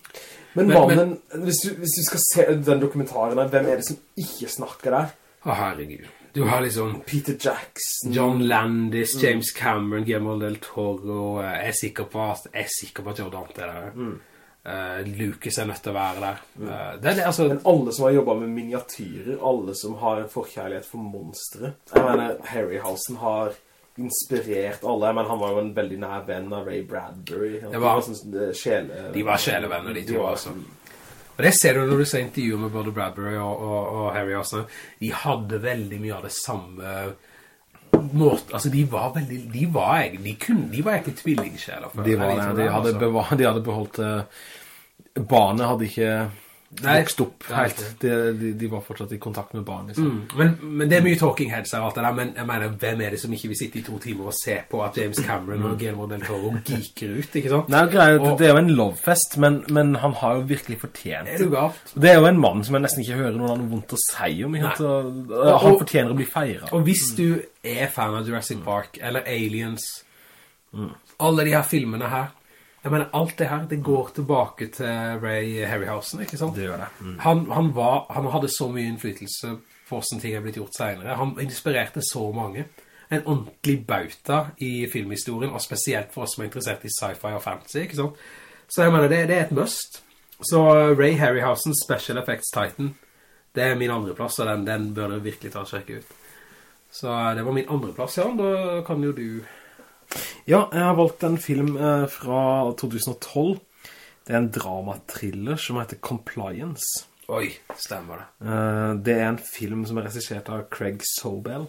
Men- mannen, hvis, du, hvis du skal se den dokumentaren, hvem er det som ikke snakker der? Å, herregud. Du har liksom Peter Jackson. John Landis, James Cameron, Guillermo del Toro, eh, jeg er sikker på at, jeg er sikker på at Joe Dante er der. Eh, Lucas er nødt til å være der. Eh, det er altså... Men alle som har jobbet med miniatyrer, alle som har en forkjærlighet for monstre. Jeg mener, Harryhausen har inspirert alle. men han var jo en veldig nær venn av Ray Bradbury. Var- De sånn, sjele... De var sjelevenner, de to, var- altså. Og det ser du når du ser intervjuer med både Bradbury og, og, og Harry også. De hadde veldig mye av det samme måte, altså de var veldig, de var egentlig, de kunne, de var egentlig tvillingskjeler. De var det. De hadde, altså. de hadde beholdt... eh, barnet hadde ikke. Vokst opp helt. De, de, de var fortsatt i kontakt med barn, liksom. Mm, men, men det er mye talking heads av alt det der, men jeg mener, hvem er det som ikke vil sitte i to timer og se på at James Cameron og Guillermo del Toro geeker ut, ikke sant? Nei, greier, Og- det er jo en lovefest, men, men han har jo virkelig fortjent Er det galt? Det er jo en mann som jeg nesten ikke hører noen har vondt å si om. Ikke? sant? Han Og- fortjener å bli feiret. Og hvis du er fan av Jurassic Park, eller Aliens, alle de her filmene her, jeg mener, alt det her, det går tilbake til Ray Harryhausen, ikke sant? Det gjør det. Mm. Han, han, var, han hadde så mye innflytelse på hvordan ting er blitt gjort senere. Han inspirerte så mange. En ordentlig bauta i filmhistorien, og spesielt for oss som er interessert i sci-fi og fantasy, ikke sant? Så jeg mener, det, det er et must. Så Ray Harryhausens Special Effects Titan, det er min andre plass, og den, den bør du virkelig ta og sjekke ut. Så det var min andre plass, Jan. Da kan jo du... Ja, jeg har valgt en film eh, fra 2012. Det er en dramatriller som heter Compliance. Oi, stemmer det. Eh, det er en film som er resisjert av Craig Sobel,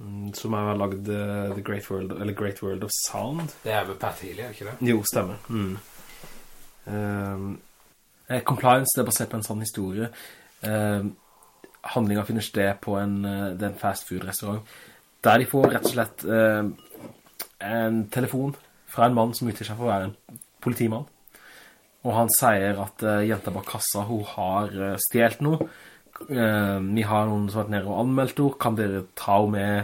mm, som har lagd eh, The Great World, eller Great World of Sound. Det er vel Pat Healy, er ikke det? Jo, stemmer. Mm. Compliance, det er basert på en sånn historie. Handlingen finner sted på en, en fast food restaurant, der de får rett og slett en telefon fra en mann som utgir seg for å være en politimann. Og han sier at uh, jenta bak kassa, hun har uh, stjelt noe. Uh, vi har noen som har vært nede og anmeldt henne. Kan dere ta henne med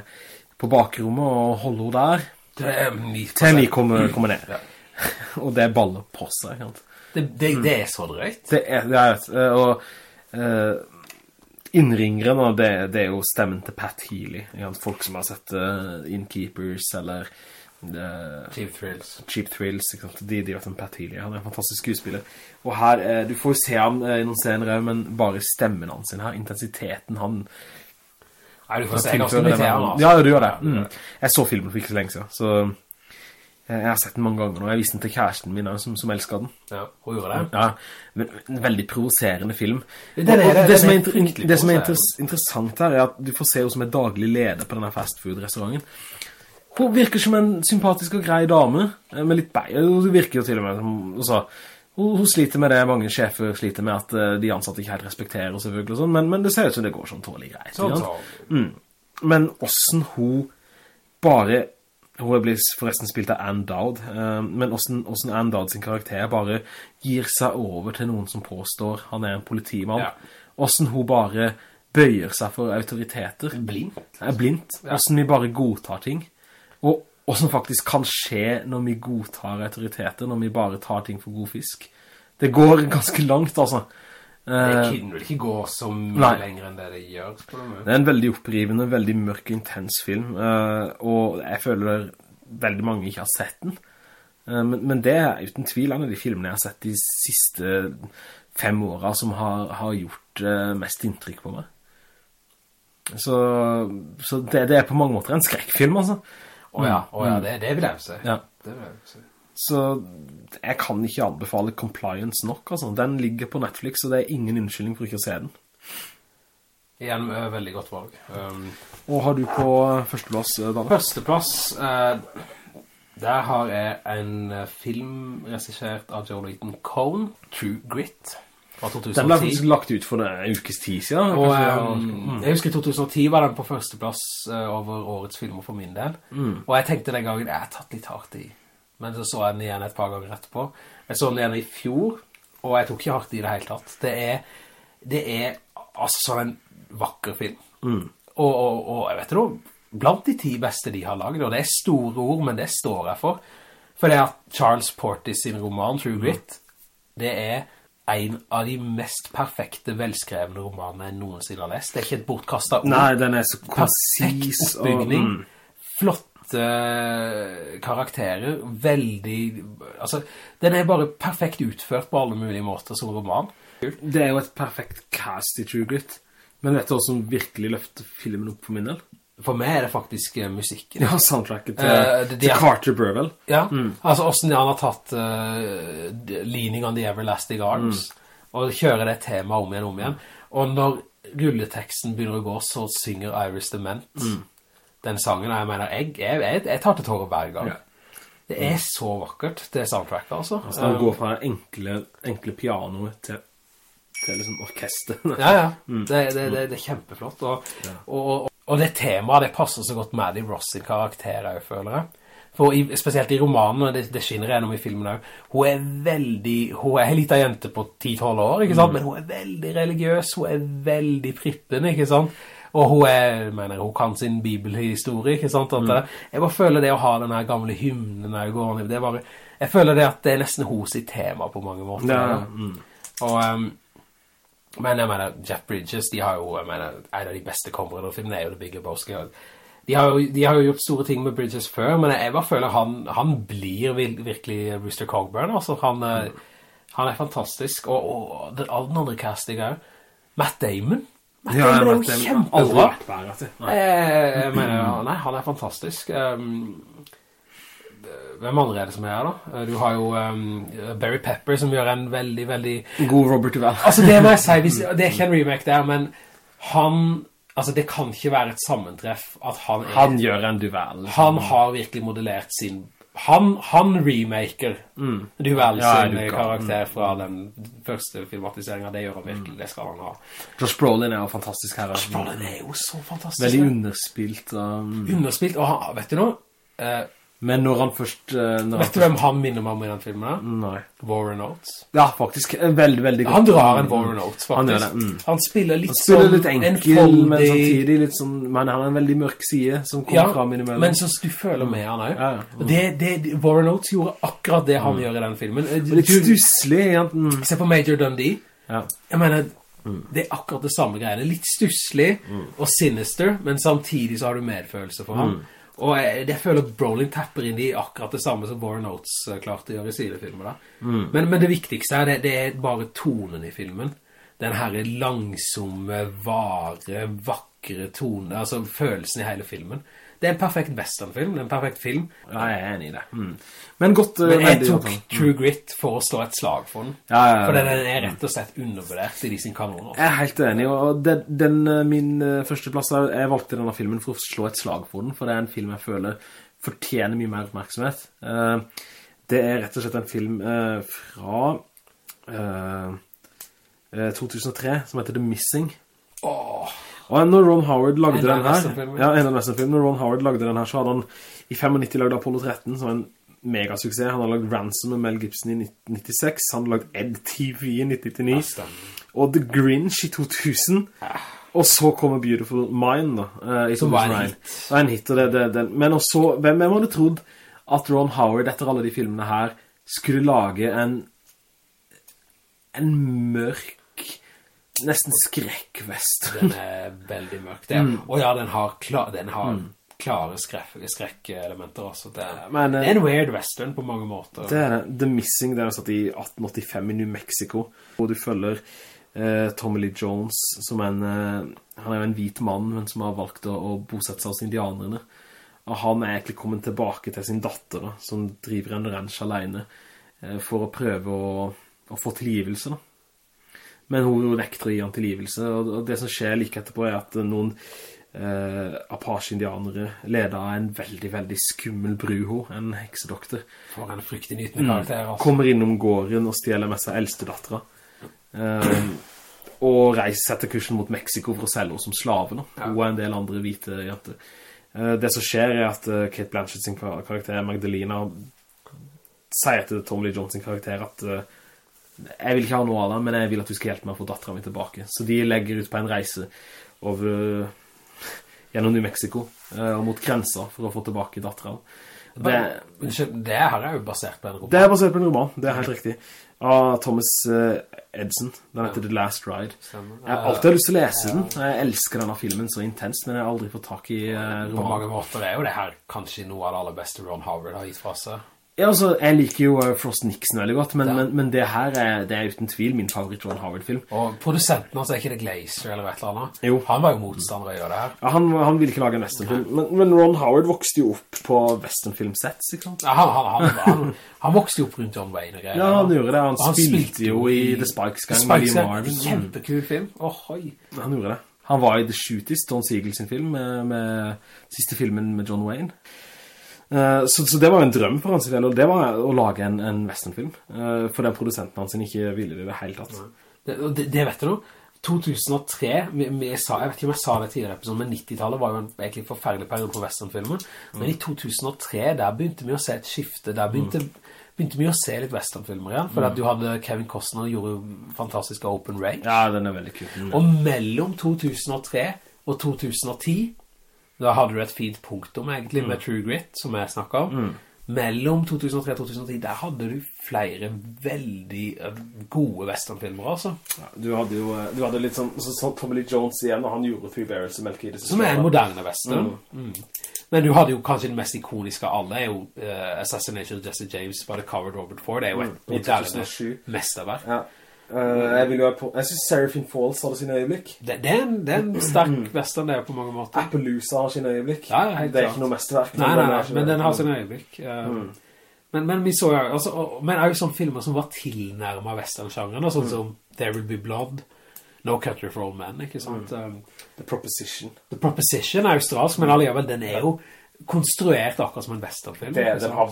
på bakrommet og holde henne der? Er Til vi kommer, kommer ned. Ja. og det baller på seg. Det, det, det er så drøyt. Det er, det er eh, og innringeren, og det, det er jo stemmen til Pat Healy. Folk som har sett Innkeepers eller eh, Cheap Thrills. Cheap Thrills, ikke sant? De, driver om Pat Healy. Han er en fantastisk skuespiller. Og her, eh, du får se ham eh, i noen scener men bare stemmen hans sin her, intensiteten han Nei, du får se ganske mye til han, altså. Ja, du gjør det. Mm. Jeg så filmen for ikke så lenge siden, så jeg, jeg har sett den mange ganger nå. Jeg viste den til kæresten min som, som elsker den. Ja, hun gjorde det. Ja, men en veldig provoserende film. Det, det, det, det, som er er, inter- det som er inter interessant her, er at du får se henne som er daglig leder på denne fastfood-restauranten. Hun virker som en sympatisk og grei dame, eh, med litt bei. Hun virker jo til og med som, altså, hun, hun sliter med det mange sjefer sliter med, at eh, de ansatte ikke helt respekterer selvfølgelig og sånn, men, men det ser ut som det går sånn tålig greit. Sant? sånn. Men hvordan hun bare Hun blir forresten spilt av Anne Dowd eh, Men hvordan, hvordan Anne Dowd sin karakter Bare gir seg over til noen som påstår Han er en politimann Ja. Hvordan hun bare bøyer seg for autoriteter Blind. Er blindt Hvordan vi bare godtar ting Og som faktisk kan skje Når vi godtar autoriteter Når vi bare tar ting for god fisk Det går ganske langt altså Det Eh, kunne vel ikke gå så mye Nei. lenger enn det det gjør. spør. Det er en veldig opprivende, veldig mørk og intens film, eh, og jeg føler veldig mange ikke har sett den. Eh, men, men det er uten tvil en av de filmene jeg har sett de siste fem årene som har, har gjort mest inntrykk på meg. Så, så det, det er på mange måter en skrekkfilm, altså. Å ja, å ja det, det vil jeg si. Ja. Det vil jeg si. Så jeg kan ikke anbefale Compliance nok, altså. Den ligger på Netflix, og det er ingen unnskyldning for ikke å se den. Igjen, veldig godt valg. Um, Og har du på førsteplass, eh, Daniel? Førsteplass, uh, der har jeg en eh, film regissert av Jonathan Cohn, True Grit, fra 2010. Den ble faktisk lagt ut for en ukes tid siden. Og um, jeg husker 2010 var den på førsteplass plass over årets filmer for min del. Og jeg tenkte den gangen, jeg har tatt litt hardt i. Men så så jeg den igjen et par ganger etterpå. Jeg så den igjen i fjor, og jeg tok ikke hardt i det hele tatt. Det er, det er altså sånn en vakker film. Og, og, og jeg vet noe, blant de ti beste de har laget, og det er store ord, men det står jeg for. For det at Charles Portis sin roman, True Grit, det er en av de mest perfekte, velskrevne romanene jeg noensinne har lest. Det er ikke et bortkastet ord. Nei, den er så Perfekt oppbygging, og- mm. Flotte karakterer. Veldig... Altså, den er bare perfekt utført på alle mulige måter som roman. Det er jo et perfekt cast i True Grit. Men vet du hva som virkelig løfter filmen opp for min del? For meg er det faktisk eh, musikken. Ja, soundtracket til, Eh, de, til Carter Burwell. Ja, altså hvordan han har tatt uh, Leaning on the Everlasting Arms og kjører det temaet om igjen og om igjen. Og når rulleteksten begynner å gå, så synger Iris Dement den sangen. og Jeg mener, jeg, jeg, jeg, jeg tar til tårer hver gang. Ja. Det er så vakkert, det soundtracket altså. Altså, han går fra enkle, enkle pianoet til er liksom orkester. Ja, ja. Det, det, det, det er kjempeflott. Og, og, og det temaet, det passer så godt Maddie Ross sin karakter, jeg føler jeg. For i, spesielt i romanen, og det, det skinner gjennom i filmen også, hun er veldig, hun er en liten jente på 10-12 år, ikke sant? Men hun er veldig religiøs, hun er veldig prippende, ikke sant? Og hun er, mener, hun kan sin bibelhistorie, ikke sant? Mm. Jeg bare føler det å ha denne gamle hymnen her gående, det er bare, jeg føler det at det er nesten hos i tema på mange måter. Ja, mm. Og, ehm, men jeg mener, Jeff Bridges, de har jo, jeg mener, en av de beste komrødderfilmene er jo The Big Lebowski. De har, jo, de har jo gjort store ting med Bridges før, men jeg bare føler han, han blir virkelig Rooster Cogburn, altså. Han, mm. han er fantastisk, og, og den, all den andre casting er Matt Damon. Matt Ja, Damon er jo kjempebra. Nei. Eh, Jeg mener, nei, han er fantastisk. Um, hvem andre er det som er her da? Eh, Du har jo um, Barry Pepper som gjør en veldig, veldig God Robert Duvall. Altså det må jeg si, hvis, det er ikke en remake der, men han, altså det kan ikke være et sammentreff at han er, Han han, gjør en Duvall. har virkelig modellert sin, han, han remaker Duval Ja, sin karakter fra den første filmatiseringen, det gjør han virkelig, det skal han ha. Josh Brolin er jo fantastisk her. Josh Brolin er jo så fantastisk. Veldig underspilt. Um, underspilt, og han, vet du noe? Eh, men når han først... uh, når vet du hvem han minner meg om i den filmen? Nei. Warren Oates. Ja, faktisk. eh, Veldig, veldig godt. Han drar en Warren Oates, faktisk. Han det, mm. Han spiller litt Han spiller sånn litt enkel, men samtidig litt sånn... Men han har en veldig mørk side som kommer Ja, fram innimellom. men så du føler med han også. Ja, ja. Mm. Det, det, Warren Oates gjorde akkurat det han gjør i den filmen. Eh, Litt stusselig, egentlig. Mm. Se på Major Dundee. Ja. Jeg mener, Mm. det er akkurat det samme greiene. Litt stusslig og sinister, men samtidig så har du medfølelse for Mm. ham. Og jeg, jeg føler Brolin tapper inn i akkurat det samme som Warren Oates eh, klarte å gjøre i sine filmer. Da. Mm. Men, men det viktigste er, det, det er bare tonen i filmen. Den her langsomme, vare, vakre tone, altså følelsen i hele filmen. Det er en perfekt westernfilm, det er en perfekt film. Ja, jeg er enig i det. Mm. Men godt... Men jeg tok mm. True Grit for å slå et slag for den. Ja, ja, ja. For den er rett og slett undervurdert i de sin kanoner. Jeg er helt enig, og den, den eh, min førsteplass, første plass, er- jeg valgte denne filmen for å slå et slag for den, for det er en film jeg føler fortjener mye mer oppmerksomhet. Eh, Det er rett og slett en film eh, fra eh, eh, 2003, som heter The Missing. Åh, Og når Ron Howard lagde den her, ja, en av westernfilmer, når Ron Howard lagde den her, så hadde han i 95 lagd Apollo 13, som en megasuksess. Han hadde lagd Ransom med Mel Gibson i 1996, han hadde lagd Ed TV i 1999, og The Grinch i 2000, og så kommer Beautiful Mind da, eh, i Som var en hit. Det var en hit, og det, det, det. Men også, hvem, hvem hadde trodd at Ron Howard, etter alle de filmene her, skulle lage en en mørk, nesten skrekkvestern. Den er veldig mørk. Det, Mm. Og ja, den har, kla, den har klare skrekk, skrekkelementer også. Det er, Men, eh, det er en weird western på mange måter. Det er. The Missing, det er satt i 1885 i New Mexico, hvor du følger eh, Tommy Lee Jones, som er en, eh, han er jo en hvit mann, men som har valgt å, å bosette seg hos indianerne. Og han er egentlig kommet tilbake til sin datter, da, som driver en ranch alene, eh, for å prøve å, å få tilgivelse, da. Men hun nekter å gi han tilgivelse, og, det som skjer like etterpå er at noen eh, Apache-indianere ledet av en veldig, veldig skummel bruho, en heksedoktor, For en fryktinngytende karakter, altså. kommer innom gården og stjeler med seg eldste datteren. Eh, og reiser etter kursen mot Meksiko for å selge henne som slave. Da. Hun og en del andre hvite jenter. Eh, det som skjer er at eh, Kate Blanchett sin karakter, Magdalena, sier til Tom Lee Johnson karakter at eh, jeg vil ikke ha noe av det, men jeg vil at du skal hjelpe meg å få datteren min tilbake. Så de legger ut på en reise over, gjennom New Mexico eh, og mot grenser for å få tilbake datteren. Det, det her er jo basert på en roman. det er basert på en roman, det er helt riktig. Av Thomas eh, Edson. Den heter The Last Ride. Jeg har alltid lyst til å lese den. Jeg elsker denne filmen så intenst, men jeg har aldri fått tak i romanen. På mange måter er jo det her kanskje noe av det aller beste Ron Howard har gitt fra seg. Ja, altså, jeg liker jo uh, Frost Nixon veldig godt, men, Ja. men, men det her er, det er uten tvil min favoritt Ron Howard-film. Og produsenten hans er ikke det Glazer eller et eller annet. Jo. Han var jo motstander i det her. Ja, han, han ville ikke lage en westernfilm, men, men Ron Howard vokste jo opp på westernfilmsets, ikke sant? Ja, han, han, han, vokste jo opp rundt John Wayne og greier. Ja, han gjorde det. Han, Og spilte, jo i The Spikes Gang. Med Lee Marvin. kjempekul film. Åh, oi. Han gjorde det. Han var i The Shooties, Don Siegel sin film, med, med siste filmen med John Wayne. Eh, så, så det var en drøm for hans del, og det var å lage en, en westernfilm. eh, for den produsenten hans ikke ville det i det hele tatt. Det, det, det vet du noe. 2003, vi, vi sa, jeg vet ikke om jeg sa det tidligere episoden, men 90-tallet var jo en egentlig forferdelig periode på westernfilmer. Men i 2003, der begynte vi å se et skifte, der begynte, begynte vi å se litt westernfilmer igjen, for at du hadde Kevin Costner gjorde jo fantastiske Open Range. Ja, den er veldig kul. Mm. Og mellom 2003 og 2010, da hadde du et fint punktum egentlig med True Grit, som jeg snakket om. Mellom 2003 og 2010, der hadde du flere veldig eh, gode westernfilmer, altså. Ja, du hadde jo eh, du hadde litt sånn, så, sånn Tommy Lee Jones igjen, og han gjorde Three Barrels og Melk i det. Som er en moderne western. Mm. Men du hadde jo kanskje den mest ikoniske av alle, er jo uh, Assassination of Jesse James by The Covered Robert Ford. Det er jo et I moderne mesterverk. Ja. Eh, jeg vil jo på... Jeg synes Seraphine Falls hadde sine øyeblikk. Det, det, er en, det er en sterk western, det er på mange måter. Appaloosa har sine øyeblikk. Ja, ja, det er klart. ikke noe mesteverk Nei, nei, nei, er men den har sin øyeblikk. eh, Men, men vi så jo, altså, og- men er jo sånne filmer som var tilnærmet western-sjangeren, sånn som There Will Be Blood, No Country for Old Men, ikke sant? Um, The Proposition. The Proposition er australsk, men alligevel den er jo konstruert akkurat som en westernfilm. Det, den har,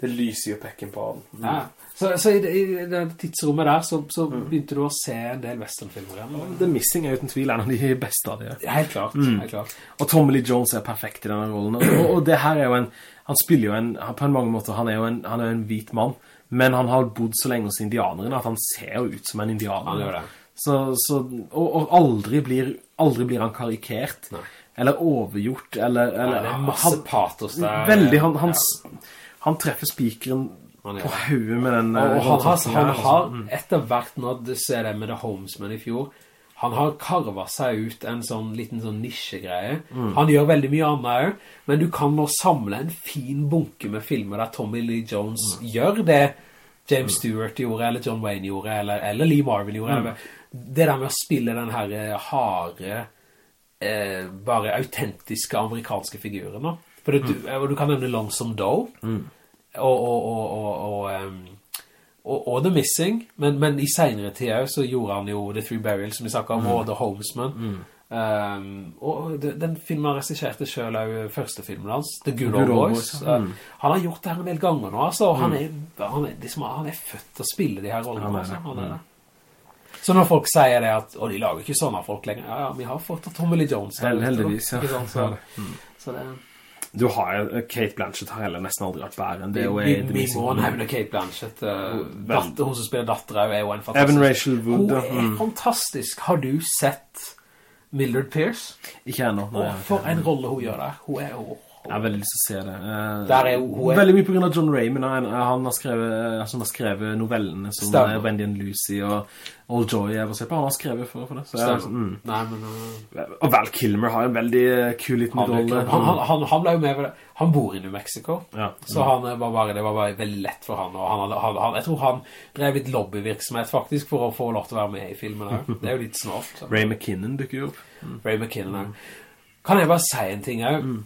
det lyser jo pekken på den. Ja. Så, så i, det, i det tidsrommet der, så, så begynte du å se en del westernfilmer igjen. The Missing er uten tvil en av de beste av de. Helt klart, helt klart. Og Tommy Lee Jones er perfekt i denne rollen. Og, og det her er jo en, han spiller jo en, på en mange måter, han er jo en, han er en hvit mann, men han har bodd så lenge hos indianerne at han ser jo ut som en indianer. Han gjør det. Så, så, og, og aldri, blir, aldri blir han karikert, eller overgjort, eller... eller Nei, det er masse patos der. Veldig, han, han, ja. han treffer spikeren på det. hodet med den... Og og han har, han har etter hvert, nå du ser det med The Homesman i fjor, han har karvet seg ut en sånn liten sånn nisjegreie. Han gjør veldig mye annet også, men du kan nå samle en fin bunke med filmer der Tommy Lee Jones gjør det James Stewart gjorde, eller John Wayne gjorde, eller, eller Lee Marvin gjorde. Mm. det der med å spille den her eh, harde, eh, bare autentiske amerikanske figuren. For det, du, du kan nevne Lonesome Doe, og, og, og, og, og, ehm, og, og The Missing, men, men i senere tid så gjorde han jo The Three Burials, som vi snakket om, og The Homesman. Um, og den filmen han resisjerte selv også, første filmen hans, The Good, Old Boys. Mm. Eh, han har gjort det her en del ganger nå, altså, og han, er, han, er, liksom, han er født til å spille de her rollene. Er altså, er det. Så når folk sier det at, og de lager ikke sånne folk lenger, ja, ja, vi har fått Tommy Lee Jones. heldigvis, ja. Sånn, så, så, så det... Du har jo Kate Blanchett har heller nesten aldri vært bedre enn det. Vi, er- vi må nevne Kate Blanchett. Uh, datter, hun som spiller datter er jo en fantastisk... Evan Rachel Wood, Hun er Mm. fantastisk. Har du sett Mildred Pierce? Ikke ennå. for en rolle hun gjør der. Hun er jo... Jeg har veldig lyst til å se det. Eh, er hun- hun er- Veldig mye på grunn av John Raymond. Han, han, har skrevet, han har skrevet novellene som Stemmer. eh, Wendy and Lucy og Old Joy jeg vil se på. Han har skrevet for, for det. Så jeg, Stemmer. mm. Nei, men... uh, Og Val Kilmer har en veldig eh, kul liten rolle. han, han, han, ble jo med for det. Han bor i New Mexico. Ja. Så han eh, var bare, det var bare veldig lett for han. Og han, jeg tror han drev litt lobbyvirksomhet faktisk for å få lov til å være med i filmen. her. Det er jo litt snart. så. Ray McKinnon dukker jo opp. Ray McKinnon mm. Kan jeg bare si en ting også?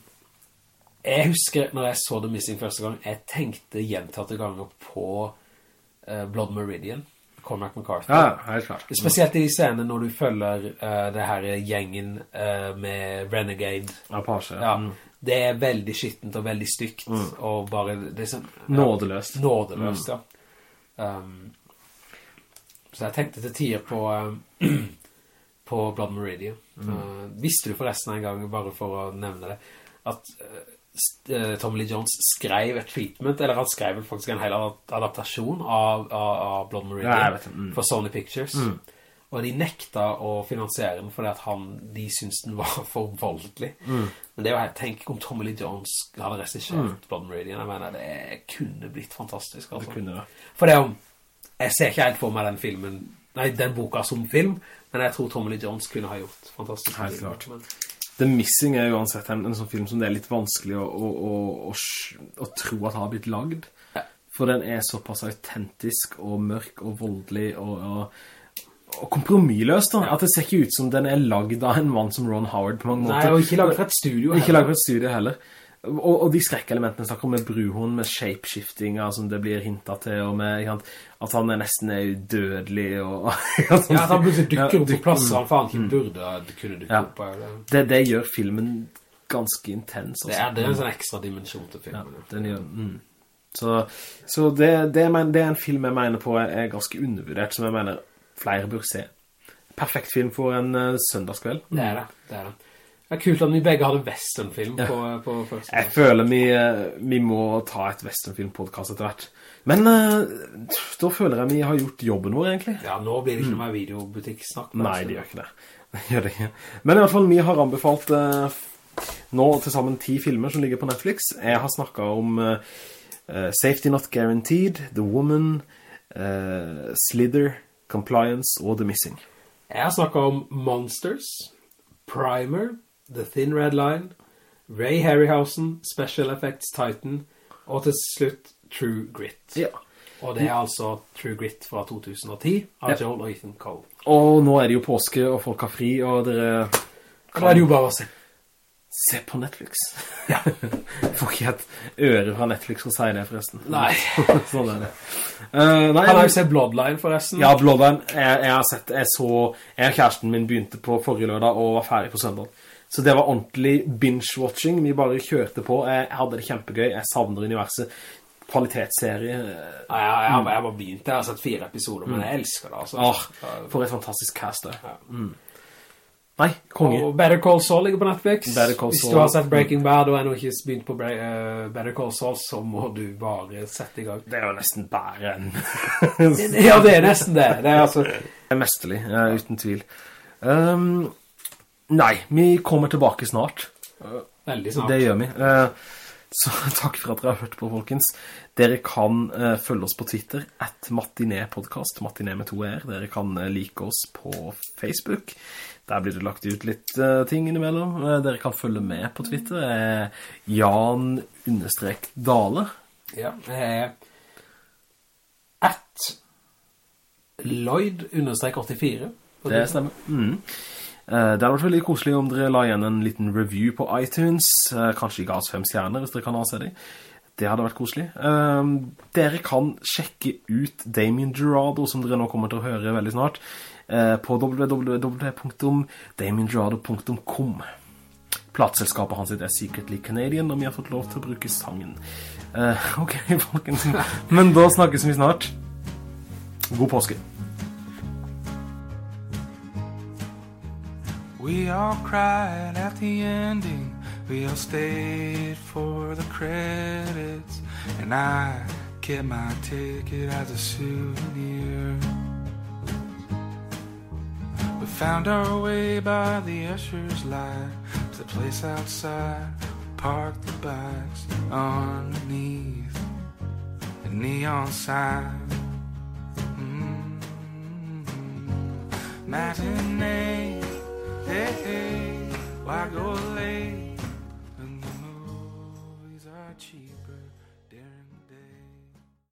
Jeg husker når jeg så The Missing første gang, jeg tenkte gjentatte ganger på uh, Blood Meridian, Cormac McCarthy. Ja, helt klart. Spesielt i scenen når du følger uh, det her gjengen uh, med Renegade. Apache. Ja, Mm. det er veldig skittent og veldig stygt, og bare det ja, nådeløst. Nådeløst. mm. ja. Um, så jeg tenkte til tider på, um, på Blood Meridian. Uh, visste du forresten en gang, bare for å nevne det, at uh, Tommy Lee Jones skrev et treatment, eller han skrev faktisk en hel adaptasjon av, av, av Blood Meridian Ja. Mm. for Sony Pictures. Og de nekta å finansiere den fordi at han, de syntes den var for voldelig. Mm. Men det var tenk om Tommy Lee Jones hadde regissert Blood Meridian. Jeg mener, det kunne blitt fantastisk. Altså. Det kunne det. For det om, jeg ser ikke helt for meg den filmen, nei, den boka som film, men jeg tror Tommy Lee Jones kunne ha gjort fantastisk. Helt klart. Men, The Missing er uansett en, en sånn film som det er litt vanskelig å, å, å, å, tro at har blitt lagd. Ja. For den er såpass autentisk og mørk og voldelig og, og, og kompromissløs da. At det ser ikke ut som den er lagd av en mann som Ron Howard på mange måter. nei, og ikke laget fra et studio. Ikke lagd fra et studio heller. Og, og de skrekkelementene snakker om med bruhånd, med shapeshiftinga som det blir hintet til, og med at han er nesten er udødelig. Og, Ja, at han plutselig dukker Ja, opp på dykker- plasser han faen ikke burde kunne dukke Ja. opp. Det, Det, det gjør filmen ganske intens. det, altså. er, det er en sånn ekstra dimensjon til filmen. Ja, den gjør, mm. Så, så det, det, mener, det er en film jeg mener på er, er ganske undervurdert, som jeg mener flere bør se. Perfekt film for en uh, søndagskveld. Det er det, det er det. Det er kult at vi begge hadde westernfilm på, på første Jeg føler vi, uh, vi må ta et westernfilm-podcast etter hvert. Men uh, da føler jeg vi har gjort jobben vår, egentlig. Ja, nå blir det ikke noe videobutikk videobutikksnakk. Nei, det gjør ikke det. Det gjør det ikke. Men i hvert fall, vi har anbefalt nå til sammen ti filmer som ligger på Netflix. Jeg har snakket om Safety Not Guaranteed, The Woman, Slither, Compliance og The Missing. Jeg har snakket om Monsters, Primer, The Thin Red Line, Ray Harryhausen, Special Effects Titan, og til slutt True Grit. Ja. Og det er altså True Grit fra 2010 av Ja. Joel og Ethan Cole. Og nå er det jo påske, og folk har fri, og dere Da er det jo bare å se. se på Netflix. Ja. Får ikke et øre fra Netflix å si det, forresten. Nei. sånn er det. Uh, nei, har jo sett Bloodline forresten. Ja, Bloodline. Jeg, jeg har sett, jeg så, jeg og kjæresten min begynte på forrige lørdag og var ferdig på søndag. Så det var ordentlig binge-watching. Vi bare kjørte på. Jeg, hadde det kjempegøy. Jeg savner universet. Kvalitetsserie. Ja, jeg, jeg, jeg bare begynt, jeg har sett fire episoder, men jeg elsker det, altså. Ah, for et fantastisk cast det. Mm. Nei, konge. Og Better Call Saul ligger på Netflix. Better Call Hvis du har sett Breaking Bad og ennå ikke begynt på Bre- eh, Better Call Saul, så må du bare sette i gang. Det er jo nesten bare en... Ja, det er nesten det. Det er altså... Det er mesterlig, uh, uten tvil. Um, nei, vi kommer tilbake snart. Veldig snart. Det gjør vi. Eh, så takk for at dere har hørt på, folkens. Dere kan eh, følge oss på Twitter, at matinépodcast, matiné med to er. Dere kan eh, like oss på Facebook. Der blir det lagt ut litt ting innimellom. Dere kan følge med på Twitter. Eh, Jan understrek Dale. Ja, det at Lloyd understrek 84. Det stemmer. Mm. Eh, Det hadde vært veldig koselig om dere la igjen en liten review på iTunes. Eh, Kanskje ga oss fem stjerner hvis dere kan avse dem. Det hadde vært koselig. Eh, Dere kan sjekke ut Damien Gerardo, som dere nå kommer til å høre veldig snart, på www.damiengerardo.com. Plateselskapet hans er Secretly Canadian, og vi har fått lov til å bruke sangen. Ok, folkens. Men da snakkes vi snart. God påske. We all cried at the ending. We all stayed for the credits. And I kept my ticket as a souvenir. We found our way by the usher's light to the place outside. Parked the bikes underneath the neon sign. Mm. Matinee, hey, hey, why go late